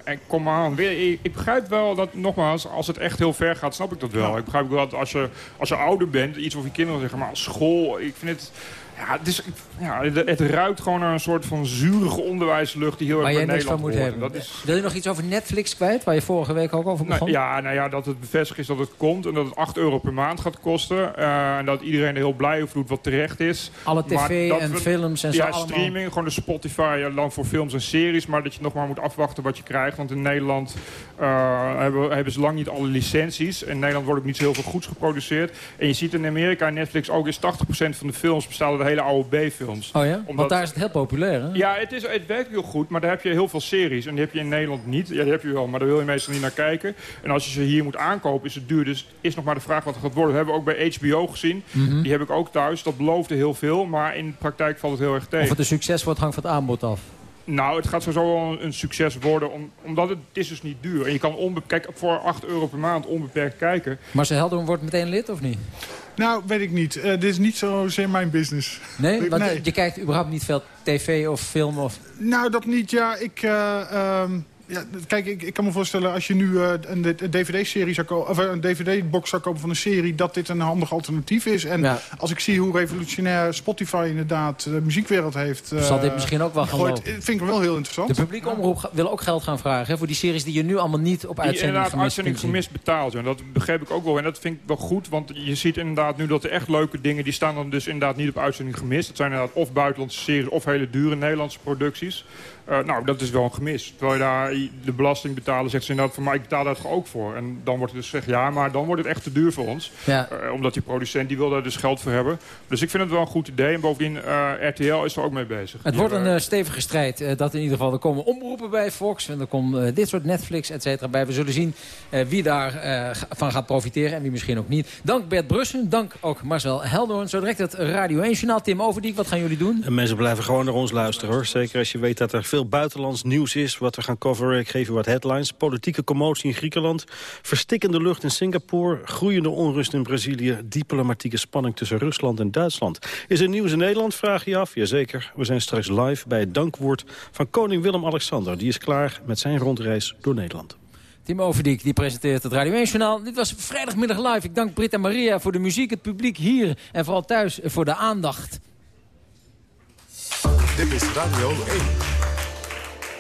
ik- kom aan. Weer- Ik, ik begrijp wel dat, nogmaals, als het echt heel ver gaat, snap ik dat wel. Ik begrijp wel dat als je, als je ouder bent, iets over je kinderen zeggen, maar school, ik vind het... Ja, het, is, ja, het, ruikt gewoon naar een soort van zurige onderwijslucht die heel erg bij niks van Nederland moet hoort. hebben. En Dat is, Wil je nog iets over Netflix kwijt, waar je vorige week ook over begon? nou, ja, nou ja, dat het bevestigd is dat het komt en dat het 8 euro per maand gaat kosten. Eh, en dat iedereen er heel blij over doet wat terecht is. Alle tv en we- films en zo ja, allemaal. streaming, gewoon de Spotify eh, dan voor films en series. Maar dat je nog maar moet afwachten wat je krijgt. Want in Nederland eh, hebben, hebben ze lang niet alle licenties. In Nederland wordt ook niet zo heel veel goeds geproduceerd. En je ziet in Amerika en Netflix ook eens 80% van de films bestaan hele oude B-films. Oh ja? Omdat- Want daar is het heel populair, hè? Ja, het, is, het werkt heel goed, maar daar heb je heel veel series. En die heb je in Nederland niet. Ja, die heb je wel, maar daar wil je meestal niet naar kijken. En als je ze hier moet aankopen, is het duur. Dus is nog maar de vraag wat er gaat worden. Dat hebben we ook bij HBO gezien. Mhm. Die heb ik ook thuis. Dat beloofde heel veel, maar in de praktijk valt het heel erg tegen. Of het een succes wordt, hangt van het aanbod af. Nou, het gaat sowieso wel een, een succes worden, om, omdat het, het is dus niet duur. En je kan onbe kijk, voor 8 euro per maand onbeperkt kijken. Marcel Heldoorn wordt meteen lid, of niet? nou, weet ik niet. Eh, dit is niet zozeer mijn business. Nee? Want Nee. je kijkt überhaupt niet veel tv of film of... Nou, dat niet. Ja, ik... eh, ehm, ja, kijk, ik, ik kan me voorstellen als je nu eh, een, een dvd-serie zou kopen, of een dvd-box zou kopen van een serie, dat dit een handig alternatief is. En Ja. als ik zie hoe revolutionair Spotify inderdaad de muziekwereld heeft. eh, Zal dit misschien ook wel gaan eh, vind ik wel heel interessant. De publieke omroep wil ook geld gaan vragen hè, voor die series die je nu allemaal niet op Die uitzending inderdaad gemist uitzending kunt zien. gemist betaald. En dat begreep ik ook wel. En dat vind ik wel goed. Want je ziet inderdaad nu dat de echt leuke dingen... die staan dan dus inderdaad niet op uitzending gemist. Dat zijn inderdaad of buitenlandse series of hele dure Nederlandse producties. Eh, nou, dat is wel een gemis. Terwijl je daar, de belastingbetaler zegt ze inderdaad van... maar ik betaal daar toch ook voor. En dan wordt het dus gezegd, ja, maar dan wordt het echt te duur voor ons. Ja. Eh, omdat die producent, die wil daar dus geld voor hebben. Dus ik vind het wel een goed idee. En bovendien, eh, RTL is er ook mee bezig. Het wordt een stevige strijd. eh, dat in ieder geval. Er komen omroepen bij Fox. En er komt dit soort Netflix, et cetera, bij. We zullen zien eh, wie daarvan gaat profiteren. En wie misschien ook niet. Dank Bert Brussen. Dank ook Marcel Heldoorn. Zo direct het Radio 1 Journaal. Tim Overdiek, wat gaan jullie doen? En mensen blijven gewoon naar ons luisteren hoor. Zeker als je weet dat er veel buitenlands nieuws is wat we gaan coveren. Ik geef je wat headlines. Politieke commotie in Griekenland. Verstikkende lucht in Singapore. Groeiende onrust in Brazilië. Diplomatieke spanning tussen Rusland en Duitsland. Is er nieuws in Nederland? Vraag je af. Jazeker. We zijn straks live bij het dankwoord van koning Willem-Alexander. Die is klaar met zijn rondreis door Nederland. Tim Overdiek, die presenteert het Radio 1 Journaal. Dit was vrijdagmiddag live. Ik dank Britt en Maria voor de muziek, het publiek hier en vooral thuis voor de aandacht. Dit is Radio 1.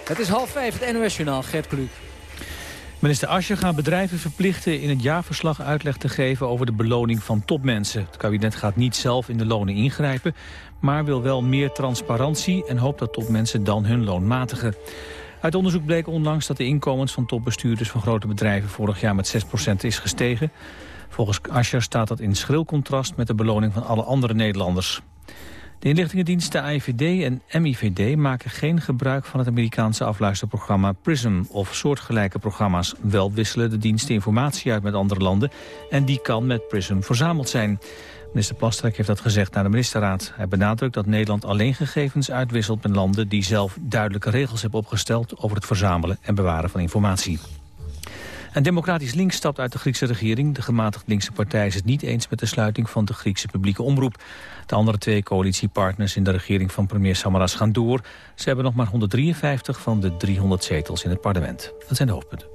Het is half vijf, het NOS Journaal. Gert Kluk. Minister Ascher gaat bedrijven verplichten in het jaarverslag uitleg te geven over de beloning van topmensen. Het kabinet gaat niet zelf in de lonen ingrijpen, maar wil wel meer transparantie en hoopt dat topmensen dan hun loon matigen. Uit onderzoek bleek onlangs dat de inkomens van topbestuurders van grote bedrijven vorig jaar met 6% is gestegen. Volgens Ascher staat dat in schril contrast met de beloning van alle andere Nederlanders. De inlichtingendiensten AIVD en MIVD maken geen gebruik van het Amerikaanse afluisterprogramma PRISM of soortgelijke programma's. Wel wisselen de diensten informatie uit met andere landen en die kan met PRISM verzameld zijn. Minister Plasterk heeft dat gezegd naar de ministerraad. Hij benadrukt dat Nederland alleen gegevens uitwisselt met landen die zelf duidelijke regels hebben opgesteld over het verzamelen en bewaren van informatie. En Democratisch Links stapt uit de Griekse regering. De gematigd linkse partij is het niet eens met de sluiting van de Griekse publieke omroep. De andere twee coalitiepartners in de regering van premier Samaras gaan door. Ze hebben nog maar 153 van de 300 zetels in het parlement. Dat zijn de hoofdpunten.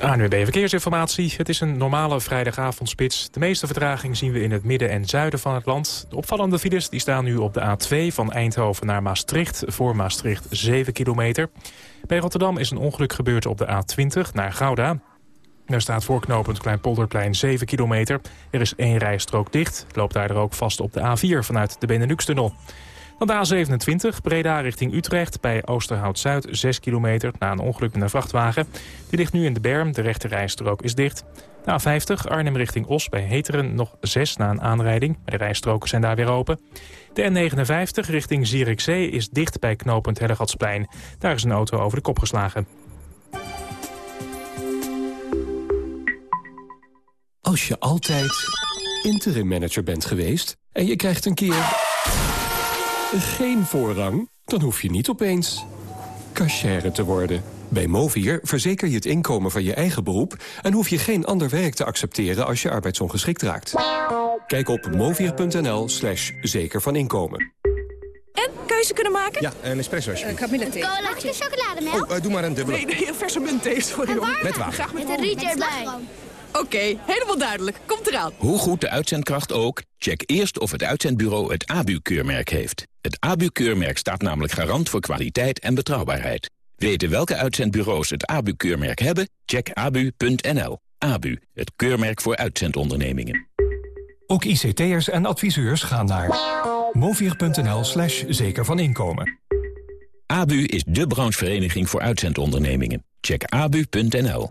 ANWB Verkeersinformatie. Het is een normale vrijdagavondspits. De meeste vertraging zien we in het midden en zuiden van het land. De opvallende files die staan nu op de A2 van Eindhoven naar Maastricht. Voor Maastricht 7 kilometer. Bij Rotterdam is een ongeluk gebeurd op de A20 naar Gouda. Daar staat voorknopend Kleinpolderplein 7 kilometer. Er is één rijstrook dicht. Loopt daar ook vast op de A4 vanuit de Benelux-tunnel. Dan de A27, Breda richting Utrecht, bij Oosterhout-Zuid, 6 kilometer na een ongeluk met een vrachtwagen. Die ligt nu in de berm, de rechte rijstrook is dicht. De A50, Arnhem richting Os, bij Heteren nog 6 na een aanrijding. De rijstroken zijn daar weer open. De N59 richting Zierikzee is dicht bij knooppunt Hellegatsplein. Daar is een auto over de kop geslagen. Als je altijd interim manager bent geweest en je krijgt een keer geen voorrang, dan hoef je niet opeens cashier te worden. Bij Movier verzeker je het inkomen van je eigen beroep... en hoef je geen ander werk te accepteren als je arbeidsongeschikt raakt. Kijk op movier.nl slash zeker van inkomen. En keuze kunnen maken? Ja, een espresso alsjeblieft. Camilla thee. Colaatje chocolademelk? Oh, eh, doe maar een dubbele. Nee, nee, een verse muntthee, sorry hoor. Met water. Graag met, Met een rietje erbij. Oké, helemaal duidelijk. Komt eraan. Hoe goed de uitzendkracht ook, check eerst of het uitzendbureau het ABU-keurmerk heeft. Het ABU-keurmerk staat namelijk garant voor kwaliteit en betrouwbaarheid. Weten welke uitzendbureaus het ABU-keurmerk hebben? Check abu.nl. ABU, het keurmerk voor uitzendondernemingen. Ook ICT'ers en adviseurs gaan naar movier.nl slash zeker van inkomen. ABU is de branchevereniging voor uitzendondernemingen. Check abu.nl.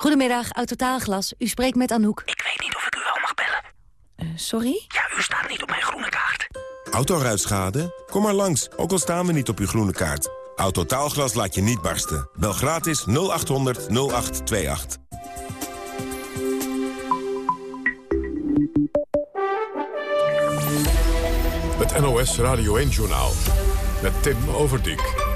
Goedemiddag, Autotaalglas. U spreekt met Anouk. Ik weet niet of ik u wel mag bellen. sorry? Ja, u staat niet op mijn groene kaart. Autoruitschade? Kom maar langs, ook al staan we niet op uw groene kaart. Autotaalglas laat je niet barsten. Bel gratis 0800 0828. Het NOS Radio 1-journaal met Tim Overdijk.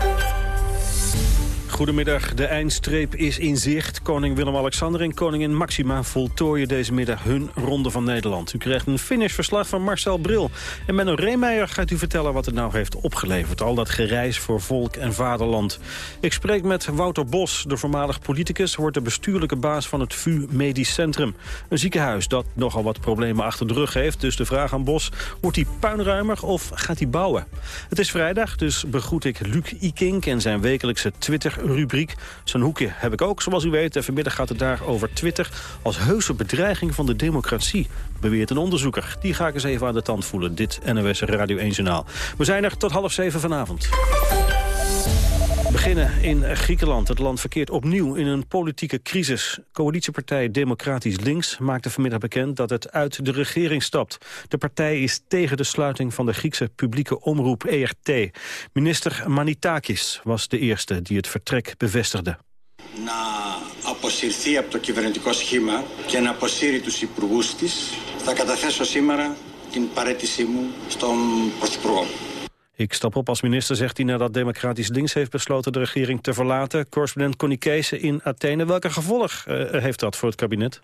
Goedemiddag, de eindstreep is in zicht. Koning Willem-Alexander en koningin Maxima voltooien deze middag hun Ronde van Nederland. U krijgt een finishverslag van Marcel Bril. En Menno Reemeijer gaat u vertellen wat het nou heeft opgeleverd. Al dat gereis voor volk en vaderland. Ik spreek met Wouter Bos, de voormalig politicus... wordt de bestuurlijke baas van het VU Medisch Centrum. Een ziekenhuis dat nogal wat problemen achter de rug heeft. Dus de vraag aan Bos, wordt hij puinruimer of gaat hij bouwen? Het is vrijdag, dus begroet ik Luc Ikink en zijn wekelijkse Twitter rubriek. Zo'n hoekje heb ik ook, zoals u weet. En vanmiddag gaat het daar over Twitter als heuse bedreiging van de democratie, beweert een onderzoeker. Die ga ik eens even aan de tand voelen, dit NOS Radio 1 Journaal. We zijn er tot half zeven vanavond We beginnen in Griekenland. Het land verkeert opnieuw in een politieke crisis. Coalitiepartij Democratisch Links maakte vanmiddag bekend dat het uit de regering stapt. De partij is tegen de sluiting van de Griekse publieke omroep ERT. Minister Manitakis was de eerste die het vertrek bevestigde. να αποσυρθεί από το κυβερνητικό σχήμα και να αποσύρει τους υπουργούς της, θα καταθέσω σήμερα την παρέτησή μου στον Πρωθυπουργό. Ik stap op als minister, zegt hij nadat Democratisch Links heeft besloten de regering te verlaten. Correspondent Connie in Athene. Welke gevolg uh, heeft dat voor het kabinet?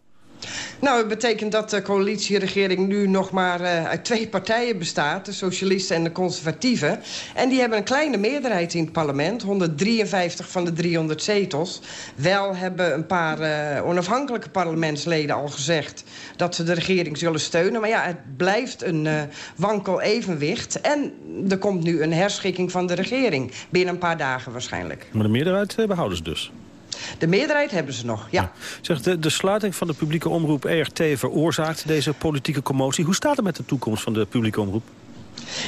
Nou, het betekent dat de coalitieregering nu nog maar uh, uit twee partijen bestaat. De socialisten en de conservatieven. En die hebben een kleine meerderheid in het parlement. 153 van de 300 zetels. Wel hebben een paar uh, onafhankelijke parlementsleden al gezegd... dat ze de regering zullen steunen. Maar ja, het blijft een uh, wankel evenwicht. En er komt nu een herschikking van de regering. Binnen een paar dagen waarschijnlijk. Maar de meerderheid behouden ze dus? De meerderheid hebben ze nog, ja. Zegt de, de sluiting van de publieke omroep ERT veroorzaakt deze politieke commotie. Hoe staat het met de toekomst van de publieke omroep?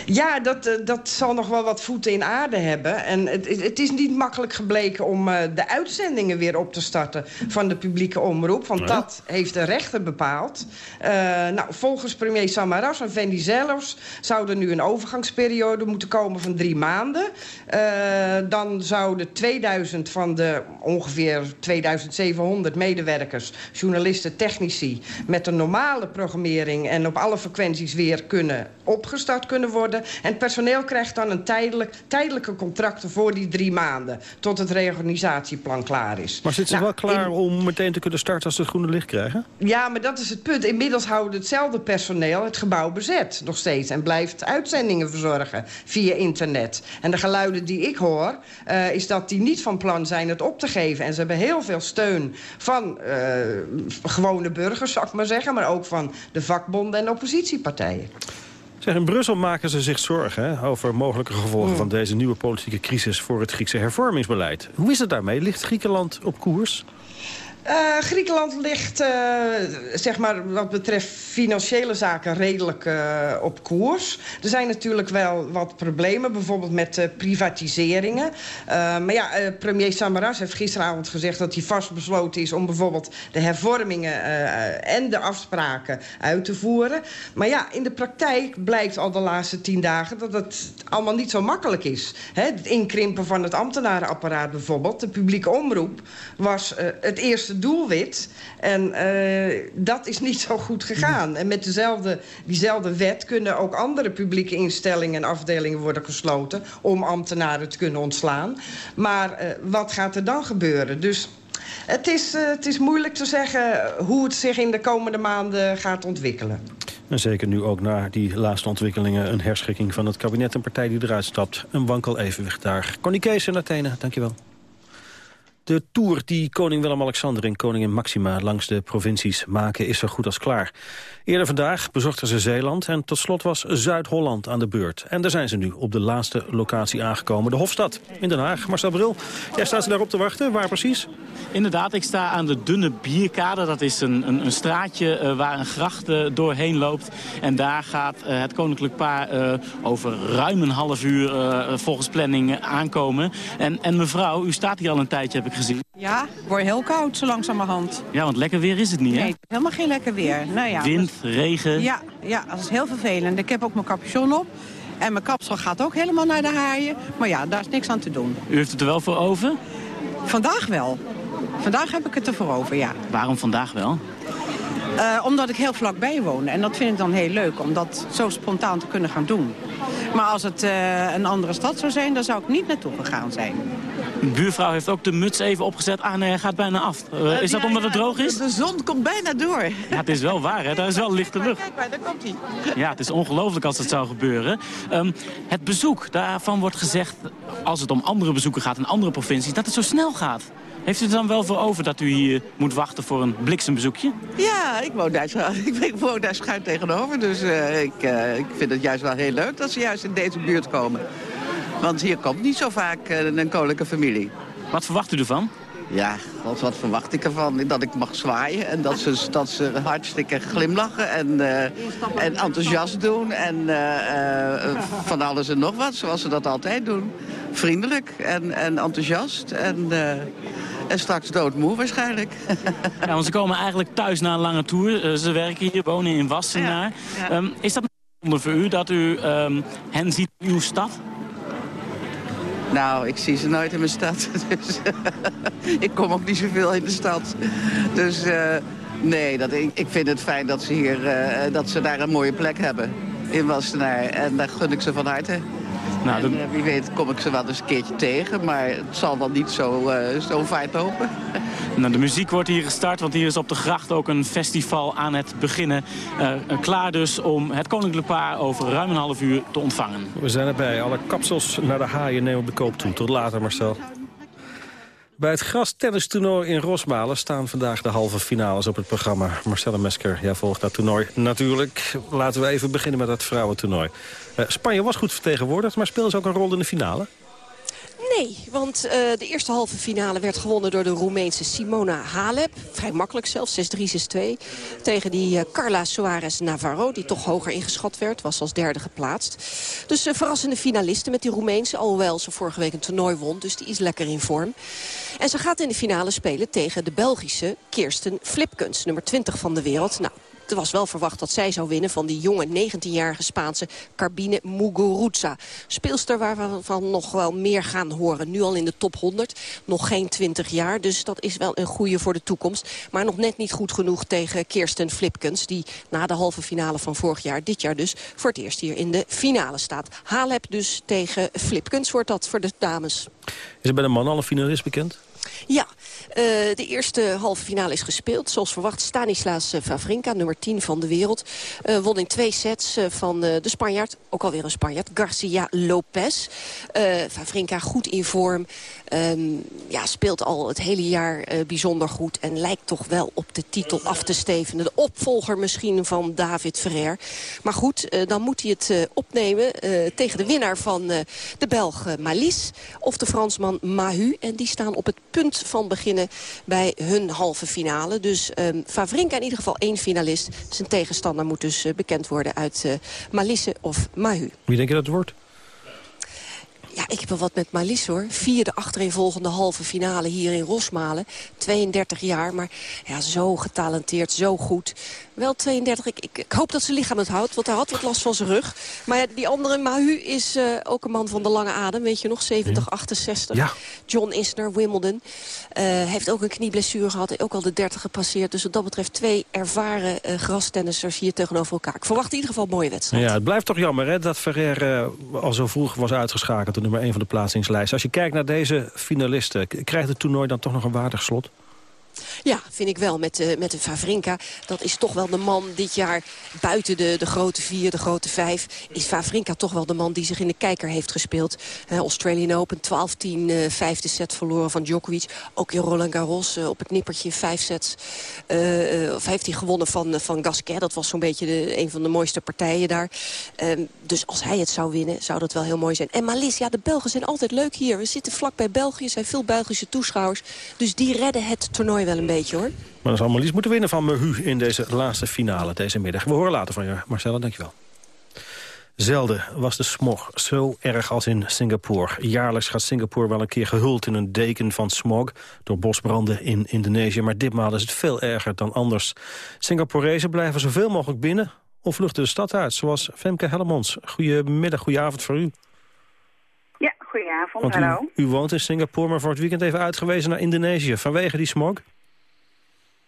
Ja, dat, uh, dat zal nog wel wat voeten in aarde hebben. En het, het is niet makkelijk gebleken om uh, de uitzendingen weer op te starten van de publieke omroep. Want dat heeft de rechter bepaald. Uh, nou, volgens premier Samaras en Venizelos zou er nu een overgangsperiode moeten komen van drie maanden. dan zouden 2000 van de ongeveer 2700 medewerkers, journalisten, technici... met een normale programmering en op alle frequenties weer kunnen opgestart kunnen worden. En het personeel krijgt dan een tijdelijk, tijdelijke contracten voor die drie maanden. Tot het reorganisatieplan klaar is. Maar zitten ze nou, wel klaar in... om meteen te kunnen starten als ze het groene licht krijgen? Ja, maar dat is het punt. Inmiddels houden hetzelfde personeel het gebouw bezet nog steeds. En blijft uitzendingen verzorgen via internet. En de geluiden die ik hoor, uh, is dat die niet van plan zijn het op te geven. En ze hebben heel veel steun van uh, gewone burgers, zou ik maar zeggen. Maar ook van de vakbonden en oppositiepartijen. Zeg, in Brussel maken ze zich zorgen hè, over mogelijke gevolgen mm. van deze nieuwe politieke crisis voor het Griekse hervormingsbeleid. Hoe is het daarmee? Ligt Griekenland op koers? Uh, Griekenland ligt, uh, zeg maar, wat betreft financiële zaken redelijk uh, op koers. Er zijn natuurlijk wel wat problemen, bijvoorbeeld met privatiseringen. maar ja, premier Samaras heeft gisteravond gezegd dat hij vastbesloten is... om bijvoorbeeld de hervormingen en de afspraken uit te voeren. Maar ja, in de praktijk blijkt al de laatste tien dagen... dat het allemaal niet zo makkelijk is. Hè? Het inkrimpen van het ambtenarenapparaat bijvoorbeeld, de publieke omroep... was het eerste doelwit. En uh, dat is niet zo goed gegaan. En met dezelfde, diezelfde wet kunnen ook andere publieke instellingen en afdelingen worden gesloten... om ambtenaren te kunnen ontslaan. Maar uh, wat gaat er dan gebeuren? Dus het is, uh, het is moeilijk te zeggen hoe het zich in de komende maanden gaat ontwikkelen. En zeker nu ook na die laatste ontwikkelingen... een herschikking van het kabinet, een partij die eruit stapt. Een wankel evenwicht daar. Connie Kees in Athene, dankjewel. De tour die koning Willem-Alexander en koningin Maxima langs de provincies maken is zo goed als klaar. Eerder vandaag bezochten ze Zeeland en tot slot was Zuid-Holland aan de beurt. En daar zijn ze nu op de laatste locatie aangekomen, de Hofstad in Den Haag. Marcel Bril, jij staat ze daarop te wachten, waar precies? Inderdaad, ik sta aan de dunne bierkade. Dat is een, een, een straatje uh, waar een gracht uh, doorheen loopt. En daar gaat uh, het koninklijk paar over ruim een half uur volgens planning aankomen. En, en mevrouw, u staat hier al een tijdje, heb ik gezien. Ja, ik word heel koud zo langzamerhand. Ja, want lekker weer is het niet, hè? Nee, helemaal geen lekker weer. Nou ja, Wind, regen. Ja, ja, dat is heel vervelend. Ik heb ook mijn capuchon op. En mijn kapsel gaat ook helemaal naar de haaien. Maar ja, daar is niks aan te doen. U heeft het er wel voor over? Vandaag wel. Vandaag heb ik het er voor over, ja. Waarom vandaag wel? Uh, omdat ik heel vlakbij woon. En dat vind ik dan heel leuk, om dat zo spontaan te kunnen gaan doen. Maar als het uh, een andere stad zou zijn, dan zou ik niet naartoe gegaan zijn. De buurvrouw heeft ook de muts even opgezet. Ah nee, hij gaat bijna af. Uh, is dat omdat het droog is? De zon komt bijna door. Ja, het is wel waar, hè? Daar is wel lichte lucht. Kijk maar, daar komt hij. Ja, het is ongelooflijk als het zou gebeuren. Um, het bezoek, daarvan wordt gezegd... als het om andere bezoeken gaat in andere provincies... dat het zo snel gaat. Heeft u er dan wel voor over dat u hier moet wachten voor een bliksembezoekje? Ja, ik woon daar, ik woon daar schuin tegenover. Dus uh, ik, uh, ik vind het juist wel heel leuk dat ze juist in deze buurt komen. Want hier komt niet zo vaak uh, een koninklijke familie. Wat verwacht u ervan? Ja, wat, wat verwacht ik ervan? Dat ik mag zwaaien en dat ze, dat ze hartstikke glimlachen en, uh, en enthousiast doen. En uh, van alles en nog wat, zoals ze dat altijd doen. Vriendelijk en, en enthousiast en, en straks doodmoe waarschijnlijk. Ja, want ze komen eigenlijk thuis na een lange tour. ze werken hier, wonen in Wassenaar. Ja, ja. um, is dat een voor u dat u um, hen ziet in uw stad? Nou, ik zie ze nooit in mijn stad. Dus ik kom ook niet zoveel in de stad. Dus uh, nee, dat, ik, ik vind het fijn dat ze, hier, uh, dat ze daar een mooie plek hebben. In Wassenaar. En daar gun ik ze van harte. Nou, en, uh, wie weet kom ik ze wel eens een keertje tegen. Maar het zal wel niet zo, uh, zo vaart lopen. Nou, de muziek wordt hier gestart, want hier is op de gracht ook een festival aan het beginnen. Uh, klaar dus om het koninklijk paar over ruim een half uur te ontvangen. We zijn erbij. Alle kapsels naar de haaien nemen op de koop toe. Tot later, Marcel. Bij het grastennistoernooi in Rosmalen staan vandaag de halve finales op het programma. Marcelle Mesker, jij volgt dat toernooi natuurlijk. Laten we even beginnen met het vrouwentoernooi. Uh, Spanje was goed vertegenwoordigd, maar speelde ze ook een rol in de finale? Nee, want uh, de eerste halve finale werd gewonnen door de Roemeense Simona Halep. Vrij makkelijk zelfs, 6-3, 6-2. Tegen die uh, Carla Soares Navarro, die toch hoger ingeschat werd. Was als derde geplaatst. Dus uh, verrassende finalisten met die Roemeense. Alhoewel ze vorige week een toernooi won, dus die is lekker in vorm. En ze gaat in de finale spelen tegen de Belgische Kirsten Flipkens. Nummer 20 van de wereld. Nou, er was wel verwacht dat zij zou winnen van die jonge 19-jarige Spaanse Carbine Muguruza. Speelster waar we van nog wel meer gaan horen. Nu al in de top 100, nog geen 20 jaar. Dus dat is wel een goede voor de toekomst. Maar nog net niet goed genoeg tegen Kirsten Flipkens. Die na de halve finale van vorig jaar, dit jaar dus, voor het eerst hier in de finale staat. Halep dus tegen Flipkens wordt dat voor de dames. Is er bij de man al een finalist bekend? Ja, de eerste halve finale is gespeeld. Zoals verwacht Stanislas Favrinka, nummer 10 van de wereld. Uh, won in twee sets van de Spanjaard, ook alweer een Spanjaard, Garcia Lopez. Favrinka goed in vorm. Um, ja, speelt al het hele jaar bijzonder goed. En lijkt toch wel op de titel af te stevenen. De opvolger misschien van David Ferrer. Maar goed, dan moet hij het opnemen tegen de winnaar van de Belg Malis. Of de Fransman Mahu. En die staan op het punt van beginnen bij hun halve finale. Dus um, Favrinka in ieder geval één finalist. Zijn tegenstander moet dus uh, bekend worden uit uh, Malisse of Mahu. Wie denk je dat het wordt? Ja, ik heb wel wat met Marlies hoor. Vierde achtereenvolgende halve finale hier in Rosmalen. 32 jaar, maar ja, zo getalenteerd, zo goed. Wel 32, ik, ik, ik, hoop dat zijn lichaam het houdt, want hij had wat last van zijn rug. Maar ja, die andere, Mahu, is uh, ook een man van de lange adem. Weet je nog, 70, 68. Ja. John Isner, Wimbledon. Uh, heeft ook een knieblessure gehad, ook al de 30 gepasseerd. Dus wat dat betreft twee ervaren uh, grastennissers hier tegenover elkaar. Ik verwacht in ieder geval een mooie wedstrijd. Ja, het blijft toch jammer hè, dat Ferrer al zo vroeg was uitgeschakeld nummer 1 van de plaatsingslijst. Als je kijkt naar deze finalisten, krijgt het toernooi dan toch nog een waardig slot? Ja, vind ik wel. Met, uh, met de Favrinka. Dat is toch wel de man dit jaar buiten de, de grote vier, de grote vijf. Is Favrinka toch wel de man die zich in de kijker heeft gespeeld. Uh, Australian Open, 12-10, uh, vijfde set verloren van Djokovic. Ook in Roland Garros op het knippertje in vijf sets. of heeft hij gewonnen van, van Gasquet. Dat was zo'n beetje een van de mooiste partijen daar. Ehm, dus als hij het zou winnen, zou dat wel heel mooi zijn. En Malis, ja, de Belgen zijn altijd leuk hier. We zitten vlak bij België, zijn veel Belgische toeschouwers. Dus die redden het toernooi wel beetje hoor. Maar dan zal Marlies moeten winnen van Mehu in deze laatste finale deze middag. We horen later van je, Marcella, dankjewel. Zelden was de smog zo erg als in Singapore. Jaarlijks gaat Singapore wel een keer gehuld in een deken van smog... door bosbranden in Indonesië, maar ditmaal is het veel erger dan anders. Singaporezen blijven zoveel mogelijk binnen of vluchten de stad uit... zoals Femke Hellemons. Goedemiddag, goedenavond voor u. Ja, goedenavond, Want hallo. U, u woont in Singapore, maar voor het weekend even uitgewezen naar Indonesië... vanwege die smog?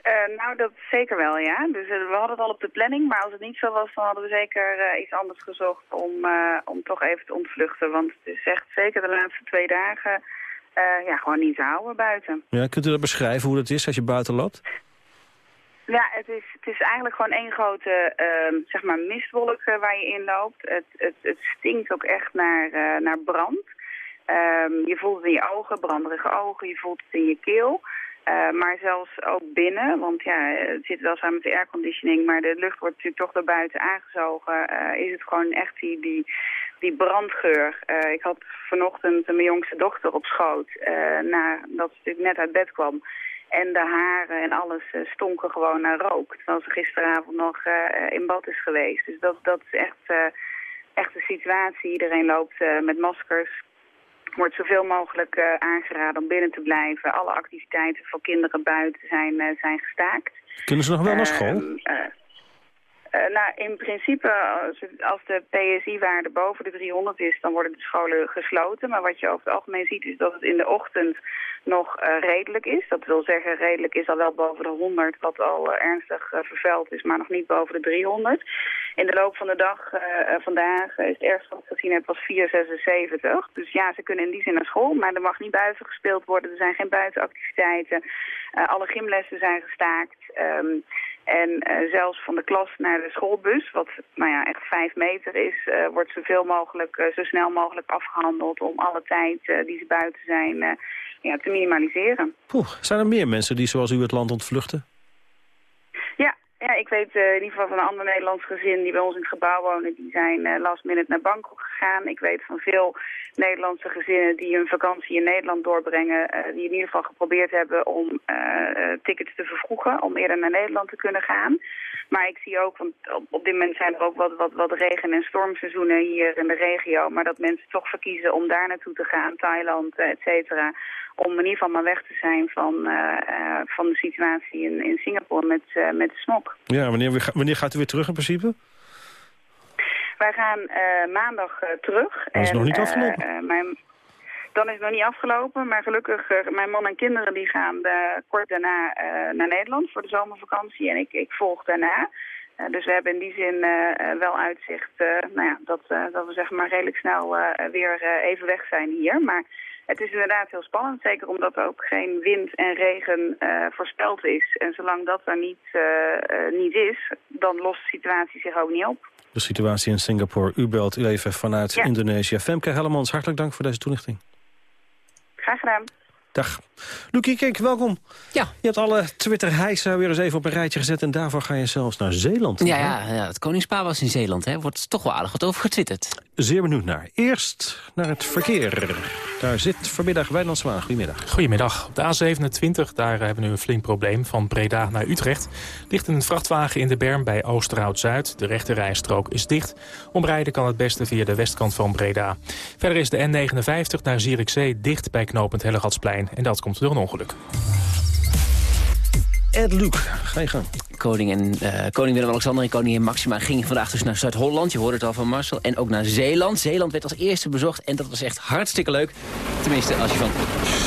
Uh, nou, dat zeker wel, ja. Dus uh, we hadden het al op de planning, maar als het niet zo was, dan hadden we zeker uh, iets anders gezocht om, om toch even te ontvluchten. Want het is echt zeker de laatste twee dagen eh, ja, gewoon niet te houden buiten. Ja, kunt u dat beschrijven hoe dat is als je buiten loopt? Ja, het is, het is eigenlijk gewoon één grote ehm, zeg maar mistwolk eh, waar je in loopt. Het, het, het stinkt ook echt naar, eh, naar brand. Ehm, je voelt het in je ogen, branderige ogen, je voelt het in je keel. Uh, maar zelfs ook binnen, want ja, het zit wel samen met de airconditioning, maar de lucht wordt natuurlijk toch door buiten aangezogen. Uh, is het gewoon echt die, die, die brandgeur. Uh, ik had vanochtend mijn jongste dochter op schoot, nadat ze net uit bed kwam. En de haren en alles stonken gewoon naar rook. Terwijl ze gisteravond nog in bad is geweest. Dus dat, dat is echt, echt de situatie. Iedereen loopt met maskers, wordt zoveel mogelijk uh, aangeraden om binnen te blijven. Alle activiteiten voor kinderen buiten zijn, uh, zijn gestaakt. Kunnen ze nog wel naar school? Uh, nou, in principe, als, de PSI-waarde boven de 300 is, dan worden de scholen gesloten. Maar wat je over het algemeen ziet, is dat het in de ochtend nog uh, redelijk is. Dat wil zeggen, redelijk is al wel boven de 100, wat al uh, ernstig vervuild is, maar nog niet boven de 300. In de loop van de dag vandaag is het ergste wat ik gezien heb was 476. Dus ja, ze kunnen in die zin naar school, maar er mag niet buiten gespeeld worden. Er zijn geen buitenactiviteiten. alle gymlessen zijn gestaakt. Um, en uh, zelfs van de klas naar de schoolbus, wat nou ja, echt vijf meter is, uh, wordt zoveel mogelijk, uh, zo snel mogelijk afgehandeld om alle tijd die ze buiten zijn ja, te minimaliseren. Poeh, zijn er meer mensen die zoals u het land ontvluchten? Ja, ja ik weet in ieder geval van een ander Nederlands gezin die bij ons in het gebouw wonen, die zijn last minute naar Bangkok gegaan. Ik weet van veel Nederlandse gezinnen die hun vakantie in Nederland doorbrengen, die in ieder geval geprobeerd hebben om tickets te vervroegen, om eerder naar Nederland te kunnen gaan. Maar ik zie ook, want op, dit moment zijn er ook wat, wat, wat regen- en stormseizoenen hier in de regio. Maar dat mensen toch verkiezen om daar naartoe te gaan, Thailand, et cetera. Om in ieder geval maar weg te zijn van, van de situatie in, in Singapore met, met de smok. Ja, wanneer, wanneer gaat u weer terug in principe? Wij gaan maandag terug. Dat is en, nog niet afgelopen? mijn, dan is het nog niet afgelopen, maar gelukkig, mijn man en kinderen die gaan kort daarna naar Nederland voor de zomervakantie en ik, ik volg daarna. dus we hebben in die zin wel uitzicht nou ja, dat, dat we zeg maar redelijk snel weer even weg zijn hier. Maar het is inderdaad heel spannend, zeker omdat er ook geen wind en regen voorspeld is. En zolang dat er niet, niet is, dan lost de situatie zich ook niet op. De situatie in Singapore, u belt u even vanuit ja. Indonesië. Femke Hellemans, hartelijk dank voor deze toelichting. Graag gedaan. Dag. Lucie Kink, welkom. Ja. Je hebt alle Twitter-hijs weer eens even op een rijtje gezet... en daarvoor ga je zelfs naar Zeeland. Ja, ja, ja het Koningspaar was in Zeeland. Hè. Wordt toch wel aardig wat over getwitterd. Zeer benieuwd naar. Eerst naar het verkeer. Daar zit vanmiddag Wijnand Zwaan. Goedemiddag. Goedemiddag. Op de A27, daar hebben we nu een flink probleem. Van Breda naar Utrecht. Ligt een vrachtwagen in de berm bij Oosterhout-Zuid. De rechte rijstrook is dicht. Omrijden kan het beste via de westkant van Breda. Verder is de N59 naar Zierikzee dicht bij knooppunt Hellegatsplein. En dat komt door een ongeluk. Ed Luc, ga je gang. Koning, en, uh, koning Willem-Alexander en koningin Maxima gingen vandaag dus naar Zuid-Holland. Je hoorde het al van Marcel. En ook naar Zeeland. Zeeland werd als eerste bezocht en dat was echt hartstikke leuk. Tenminste, als je van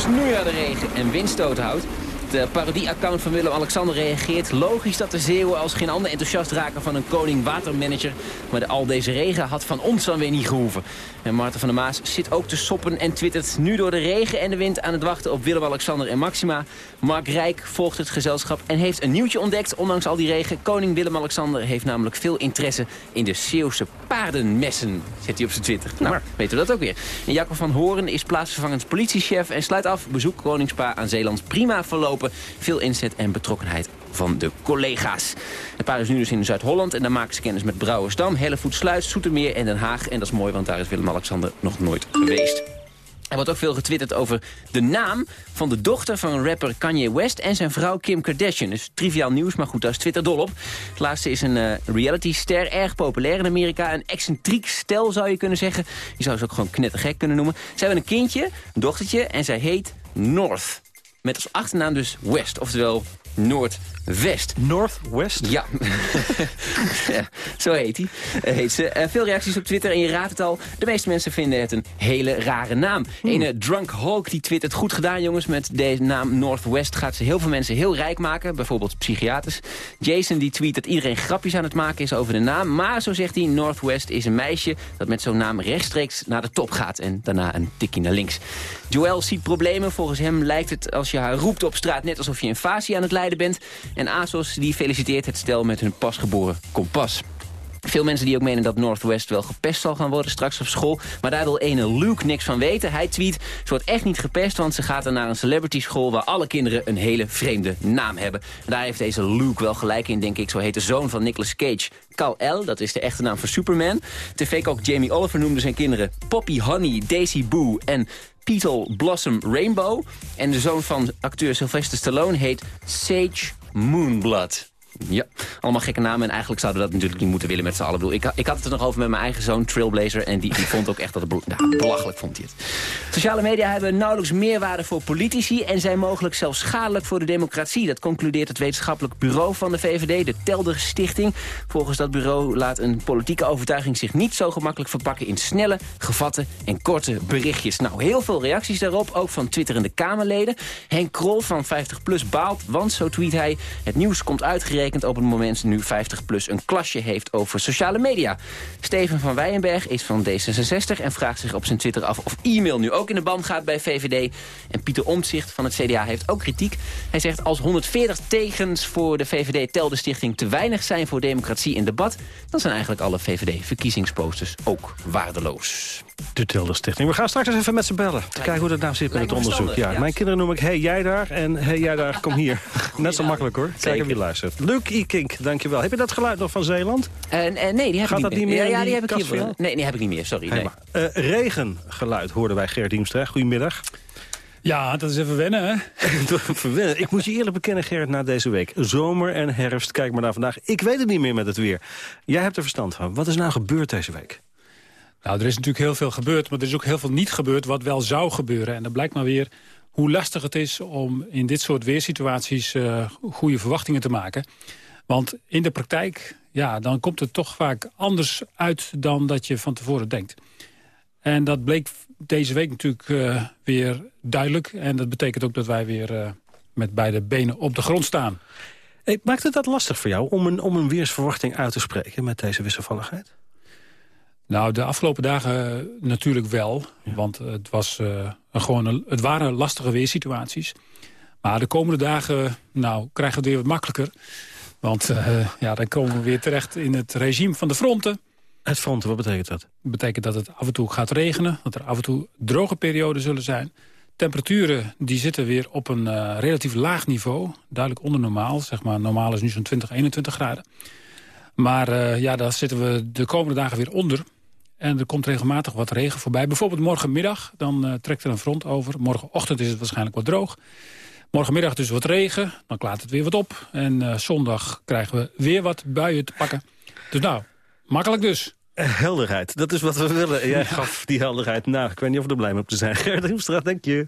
snoeihard regen en windstoten houdt. De parodie-account van Willem-Alexander reageert. Logisch dat de Zeeuwen als geen ander enthousiast raken van een koning-watermanager. Maar de, al deze regen had van ons dan weer niet gehoeven. En Maarten van der Maas zit ook te soppen en twittert nu door de regen en de wind aan het wachten op Willem-Alexander en Maxima. Mark Rijk volgt het gezelschap en heeft een nieuwtje ontdekt. Ondanks al die regen, koning Willem-Alexander heeft namelijk veel interesse in de Zeeuwse paardenmessen. Zet hij op zijn Twitter. Nou, weten we dat ook weer. En Jacob van Horen is plaatsvervangend politiechef en sluit af. Bezoek koningspaar aan Zeeland prima verlopen. Veel inzet en betrokkenheid van de collega's. Het paar is nu dus in Zuid-Holland en daar maken ze kennis met Brouwersdam, Hellevoet, Sluis, Soetermeer en Den Haag. En dat is mooi, want daar is Willem-Alexander nog nooit geweest. Er wordt ook veel getwitterd over de naam van de dochter van rapper Kanye West en zijn vrouw Kim Kardashian. Dus triviaal nieuws, maar goed, daar is Twitter dol op. Het laatste is een uh, realityster, erg populair in Amerika. Een excentriek stel zou je kunnen zeggen. Je zou ze ook gewoon knettergek kunnen noemen. Ze hebben een kindje, een dochtertje, en zij heet North. Met als achternaam dus West, oftewel Noordwest. Northwest? Ja. ja zo heet, hij. Eh, heet ze. Eh, veel reacties op Twitter en je raadt het al. De meeste mensen vinden het een hele rare naam. Hmm. Ene Drunk Hulk die twittert goed gedaan jongens. Met deze naam Northwest gaat ze heel veel mensen heel rijk maken. Bijvoorbeeld psychiaters. Jason die tweet dat iedereen grapjes aan het maken is over de naam. Maar zo zegt hij, Northwest is een meisje dat met zo'n naam rechtstreeks naar de top gaat. En daarna een tikkie naar links. Joel ziet problemen. Volgens hem lijkt het als je haar roept op straat net alsof je een fasie aan het leiden bent. En ASOS die feliciteert het stel met hun pasgeboren kompas. Veel mensen die ook menen dat Northwest wel gepest zal gaan worden straks op school. Maar daar wil ene Luke niks van weten. Hij tweet, ze wordt echt niet gepest, want ze gaat er naar een celebrity school... waar alle kinderen een hele vreemde naam hebben. En daar heeft deze Luke wel gelijk in, denk ik. Zo heet de zoon van Nicolas Cage. Kal-El, dat is de echte naam voor Superman. TV-kok Jamie Oliver noemde zijn kinderen Poppy Honey, Daisy Boo en Petal Blossom Rainbow. En de zoon van acteur Sylvester Stallone heet Sage Moonblood. Ja, allemaal gekke namen. En eigenlijk zouden we dat natuurlijk niet moeten willen met z'n allen. Ik, had het er nog over met mijn eigen zoon, Trailblazer. En die, die vond ook echt dat het bel- belachelijk vond hij het. Sociale media hebben nauwelijks meerwaarde voor politici... en zijn mogelijk zelfs schadelijk voor de democratie. Dat concludeert het wetenschappelijk bureau van de VVD, de Telder Stichting. Volgens dat bureau laat een politieke overtuiging zich niet zo gemakkelijk verpakken... in snelle, gevatte en korte berichtjes. Nou, heel veel reacties daarop, ook van twitterende Kamerleden. Henk Krol van 50PLUS baalt, want, zo tweet hij... het nieuws komt uitgerekend op het moment nu 50PLUS een klasje heeft over sociale media. Steven van Weijenberg is van D66 en vraagt zich op zijn Twitter af... of e-mail nu ook in de band gaat bij VVD. En Pieter Omtzigt van het CDA heeft ook kritiek. Hij zegt als 140 tegens voor de VVD Telde Stichting te weinig zijn voor democratie in debat... dan zijn eigenlijk alle VVD-verkiezingsposters ook waardeloos. De Tilder Stichting. We gaan straks eens even met ze bellen. Te kijken hoe dat nou zit met het onderzoek. Ja, ja. Mijn kinderen noem ik Hey jij daar en Hey jij daar, kom hier. Net zo makkelijk hoor. Kijk wie luistert. Kink, dankjewel. Heb je dat geluid nog van Zeeland? En, en nee, die heb Gaat ik dat niet niet meer. Ja, die die heb ik hier. Nee, die heb ik niet meer, sorry. Nee. Eh, regengeluid hoorden wij Gerrit Diemstra. Goedemiddag. Ja, dat is even wennen, hè? Even wennen. Ik moet je eerlijk bekennen, Gerrit, na deze week. Zomer en herfst, kijk maar naar vandaag. Ik weet het niet meer met het weer. Jij hebt er verstand van. Wat is nou gebeurd deze week? Nou, er is natuurlijk heel veel gebeurd, maar er is ook heel veel niet gebeurd wat wel zou gebeuren. En dat blijkt maar weer hoe lastig het is om in dit soort weersituaties uh, goede verwachtingen te maken. Want in de praktijk, ja, dan komt het toch vaak anders uit dan dat je van tevoren denkt. En dat bleek deze week natuurlijk uh, weer duidelijk. En dat betekent ook dat wij weer uh, met beide benen op de grond staan. Hey, maakt het dat lastig voor jou om een, om een weersverwachting uit te spreken met deze wisselvalligheid? Nou, de afgelopen dagen natuurlijk wel. Ja. Want het, was, uh, een gewoon een, het waren lastige weersituaties. Maar de komende dagen nou, krijgen we het weer wat makkelijker. Want uh, ja, dan komen we weer terecht in het regime van de fronten. Het fronten, wat betekent dat? Dat betekent dat het af en toe gaat regenen. Dat er af en toe droge perioden zullen zijn. Temperaturen die zitten weer op een uh, relatief laag niveau. Duidelijk onder normaal. Zeg maar, normaal is nu zo'n 20, 21 graden. Maar ja, daar zitten we de komende dagen weer onder. En er komt regelmatig wat regen voorbij. Bijvoorbeeld morgenmiddag, dan uh, trekt er een front over. Morgenochtend is het waarschijnlijk wat droog. Morgenmiddag dus wat regen, dan klaart het weer wat op. En uh, zondag krijgen we weer wat buien te pakken. Dus nou, makkelijk dus. Helderheid, dat is wat we willen. En jij gaf die helderheid. Nou, ik weet niet of we er blij mee op te zijn. Gert Hiemstra, dank je.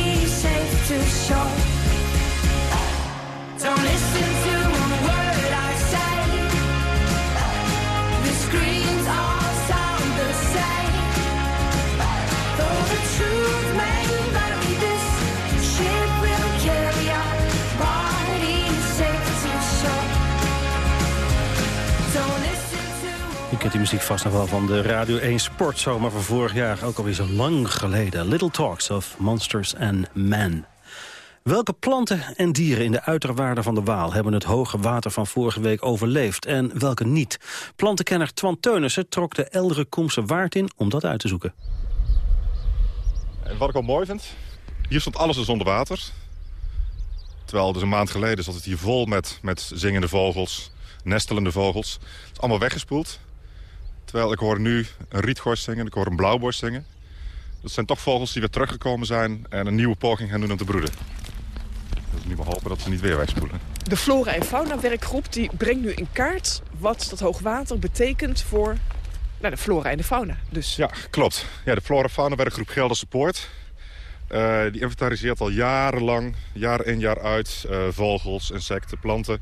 safe to shore. Don't listen kent die muziek vast nog wel van de Radio 1 Sportzomer van vorig jaar. Ook alweer zo lang geleden. Little Talks of Monsters and Men. Welke planten en dieren in de uiterwaarden van de Waal... hebben het hoge water van vorige week overleefd en welke niet? Plantenkenner Twan Teunissen trok de Eldere Komse Waard in om dat uit te zoeken. En wat ik al mooi vind, hier stond alles dus onder water. Terwijl dus een maand geleden zat het hier vol met, met zingende vogels, nestelende vogels. Het is allemaal weggespoeld. Terwijl ik hoor nu een rietgors zingen, ik hoor een blauwborst zingen. Dat zijn toch vogels die weer teruggekomen zijn en een nieuwe poging gaan doen om te broeden. Dus nu maar hopen dat ze niet weer wegspoelen. De Flora en Fauna werkgroep die brengt nu in kaart wat dat hoogwater betekent voor nou, de flora en de fauna. Dus Ja, klopt. Ja, de Flora Fauna werkgroep Gelderse Poort. eh, die inventariseert al jarenlang, jaar in jaar uit, eh, vogels, insecten, planten.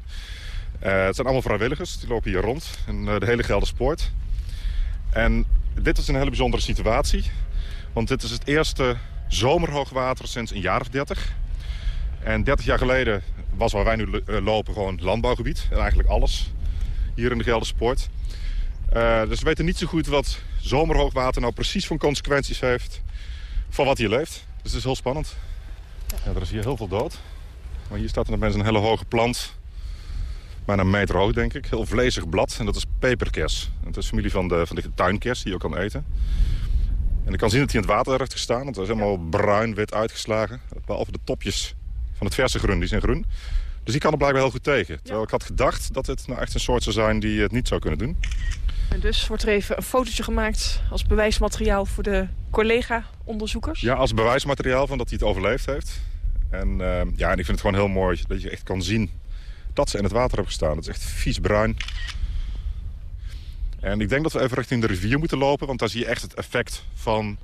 Eh, het zijn allemaal vrijwilligers, die lopen hier rond in de hele Gelderse Poort. En dit is een hele bijzondere situatie. Want dit is het eerste zomerhoogwater sinds een jaar of dertig. En 30 jaar geleden was waar wij nu eh, lopen gewoon landbouwgebied. En eigenlijk alles hier in de Gelderse Poort. Eh, dus we weten niet zo goed wat zomerhoogwater nou precies voor consequenties heeft van wat hier leeft. Dus het is heel spannend. Ja, er is hier heel veel dood. Maar hier staat er nog een hele hoge plant. Bijna een meter hoog, denk ik. Heel vlezig blad. En dat is peperkers. Dat is familie van de, van de tuinkers die je ook kan eten. En ik kan zien dat hij in het water heeft gestaan. Want het is helemaal bruin-wit uitgeslagen. Behalve de topjes van het verse groen, die zijn groen. Dus die kan er blijkbaar heel goed tegen. Terwijl ik had gedacht dat het nou echt een soort zou zijn die het niet zou kunnen doen. En dus wordt er even een fotootje gemaakt als bewijsmateriaal voor de collega-onderzoekers. Ja, als bewijsmateriaal van dat hij het overleefd heeft. En, eh, ja, en ik vind het gewoon heel mooi dat je echt kan zien dat ze in het water hebben gestaan. Het is echt vies bruin. En ik denk dat we even richting de rivier moeten lopen. Want daar zie je echt het effect van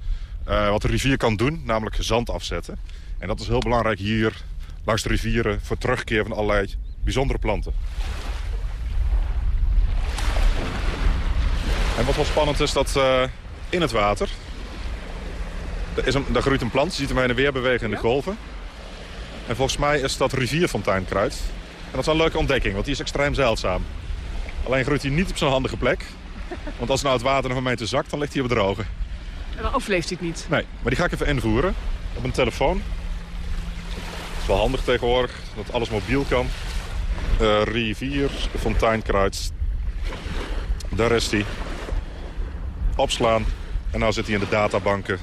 eh, wat de rivier kan doen. Namelijk zand afzetten. En dat is heel belangrijk hier langs de rivieren... voor terugkeer van allerlei bijzondere planten. En wat wel spannend is, dat eh, in het water... Er is een, daar groeit een plant, je ziet hem heen en weer bewegen in de golven. En volgens mij is dat rivierfonteinkruid. Dat is een leuke ontdekking, want die is extreem zeldzaam. Alleen groeit hij niet op zo'n handige plek. Want als nou het water nog een meter zakt, dan ligt hij op het droge. En dan overleeft hij het niet. Nee, maar die ga ik even invoeren op een telefoon. Het is wel handig tegenwoordig, dat alles mobiel kan. Eh, rivier, fonteinkruid. Daar is hij. Opslaan. En nou zit hij in de databanken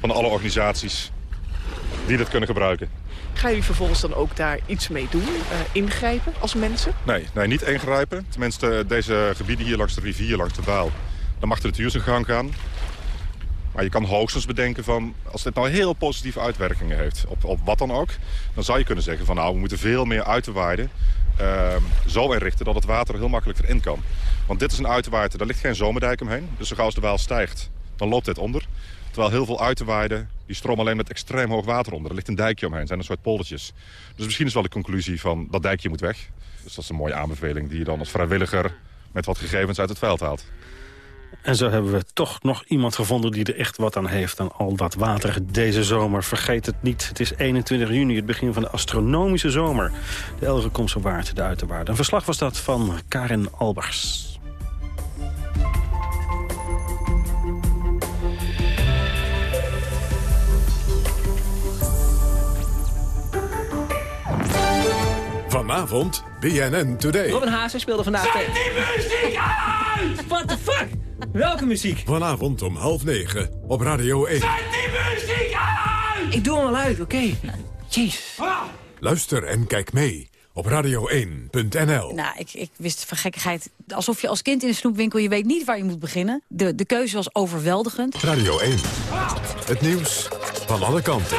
van alle organisaties die dit kunnen gebruiken. Gaan jullie vervolgens dan ook daar iets mee doen? Eh, ingrijpen als mensen? Nee, nee, niet ingrijpen. Tenminste, deze gebieden hier langs de rivier, langs de Waal... dan mag de natuur zijn gang gaan. Maar je kan hoogstens bedenken van... als dit nou heel positieve uitwerkingen heeft, op, op wat dan ook... dan zou je kunnen zeggen van nou, we moeten veel meer uiterwaarden... Uh, zo inrichten dat het water er heel makkelijk erin kan. Want dit is een uiterwaarde, daar ligt geen zomerdijk omheen. Dus zo gauw als de Waal stijgt, dan loopt dit onder. Terwijl heel veel uiterwaarden, die stromen alleen met extreem hoog water onder. Er ligt een dijkje omheen, zijn een soort poldertjes. Dus misschien is wel de conclusie van dat dijkje moet weg. Dus dat is een mooie aanbeveling die je dan als vrijwilliger met wat gegevens uit het veld haalt. En zo hebben we toch nog iemand gevonden die er echt wat aan heeft aan al dat water deze zomer. Vergeet het niet, het is 21 juni, het begin van de astronomische zomer. De Elgekomse Waard, de uiterwaarde. Een verslag was dat van Karin Albers. Vanavond BNN Today. Robin Haase speelde vandaag... Zet die muziek uit! What the fuck? Welke muziek? Vanavond om half negen op Radio 1. Zet die muziek uit! Ik doe hem al uit, oké. Jezus. Luister en kijk mee op radio1.nl. Nou, ik, ik wist van gekkigheid. Alsof je als kind in een snoepwinkel, je weet niet waar je moet beginnen. De, de keuze was overweldigend. Radio 1. Het nieuws van alle kanten.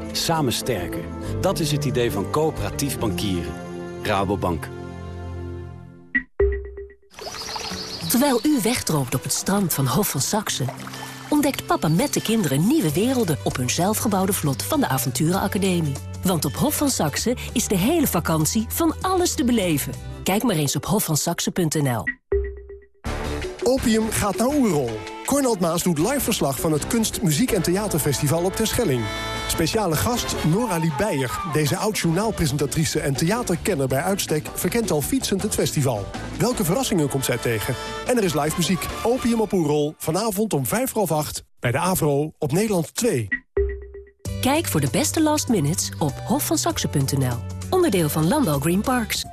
Samen sterker. Dat is het idee van coöperatief bankieren. Rabobank. Terwijl u wegdroomt op het strand van Hof van Saxe... ontdekt papa met de kinderen nieuwe werelden... op hun zelfgebouwde vlot van de Avonturenacademie. Want op Hof van Saxe is de hele vakantie van alles te beleven. Kijk maar eens op hofvansaxe.nl. Opium gaat naar Oerol. Cornald Maas doet live verslag van het Kunst, Muziek en Theaterfestival op Terschelling. Speciale gast Nora Beijer. Deze oud-journaalpresentatrice en theaterkenner bij uitstek... verkent al fietsend het festival. Welke verrassingen komt zij tegen? En er is live muziek. Opium op Oerol. Vanavond om vijf voor half acht bij de AVRO op Nederland 2. Kijk voor de beste last minutes op hofvansaxe.nl. Onderdeel van Landal Green Parks.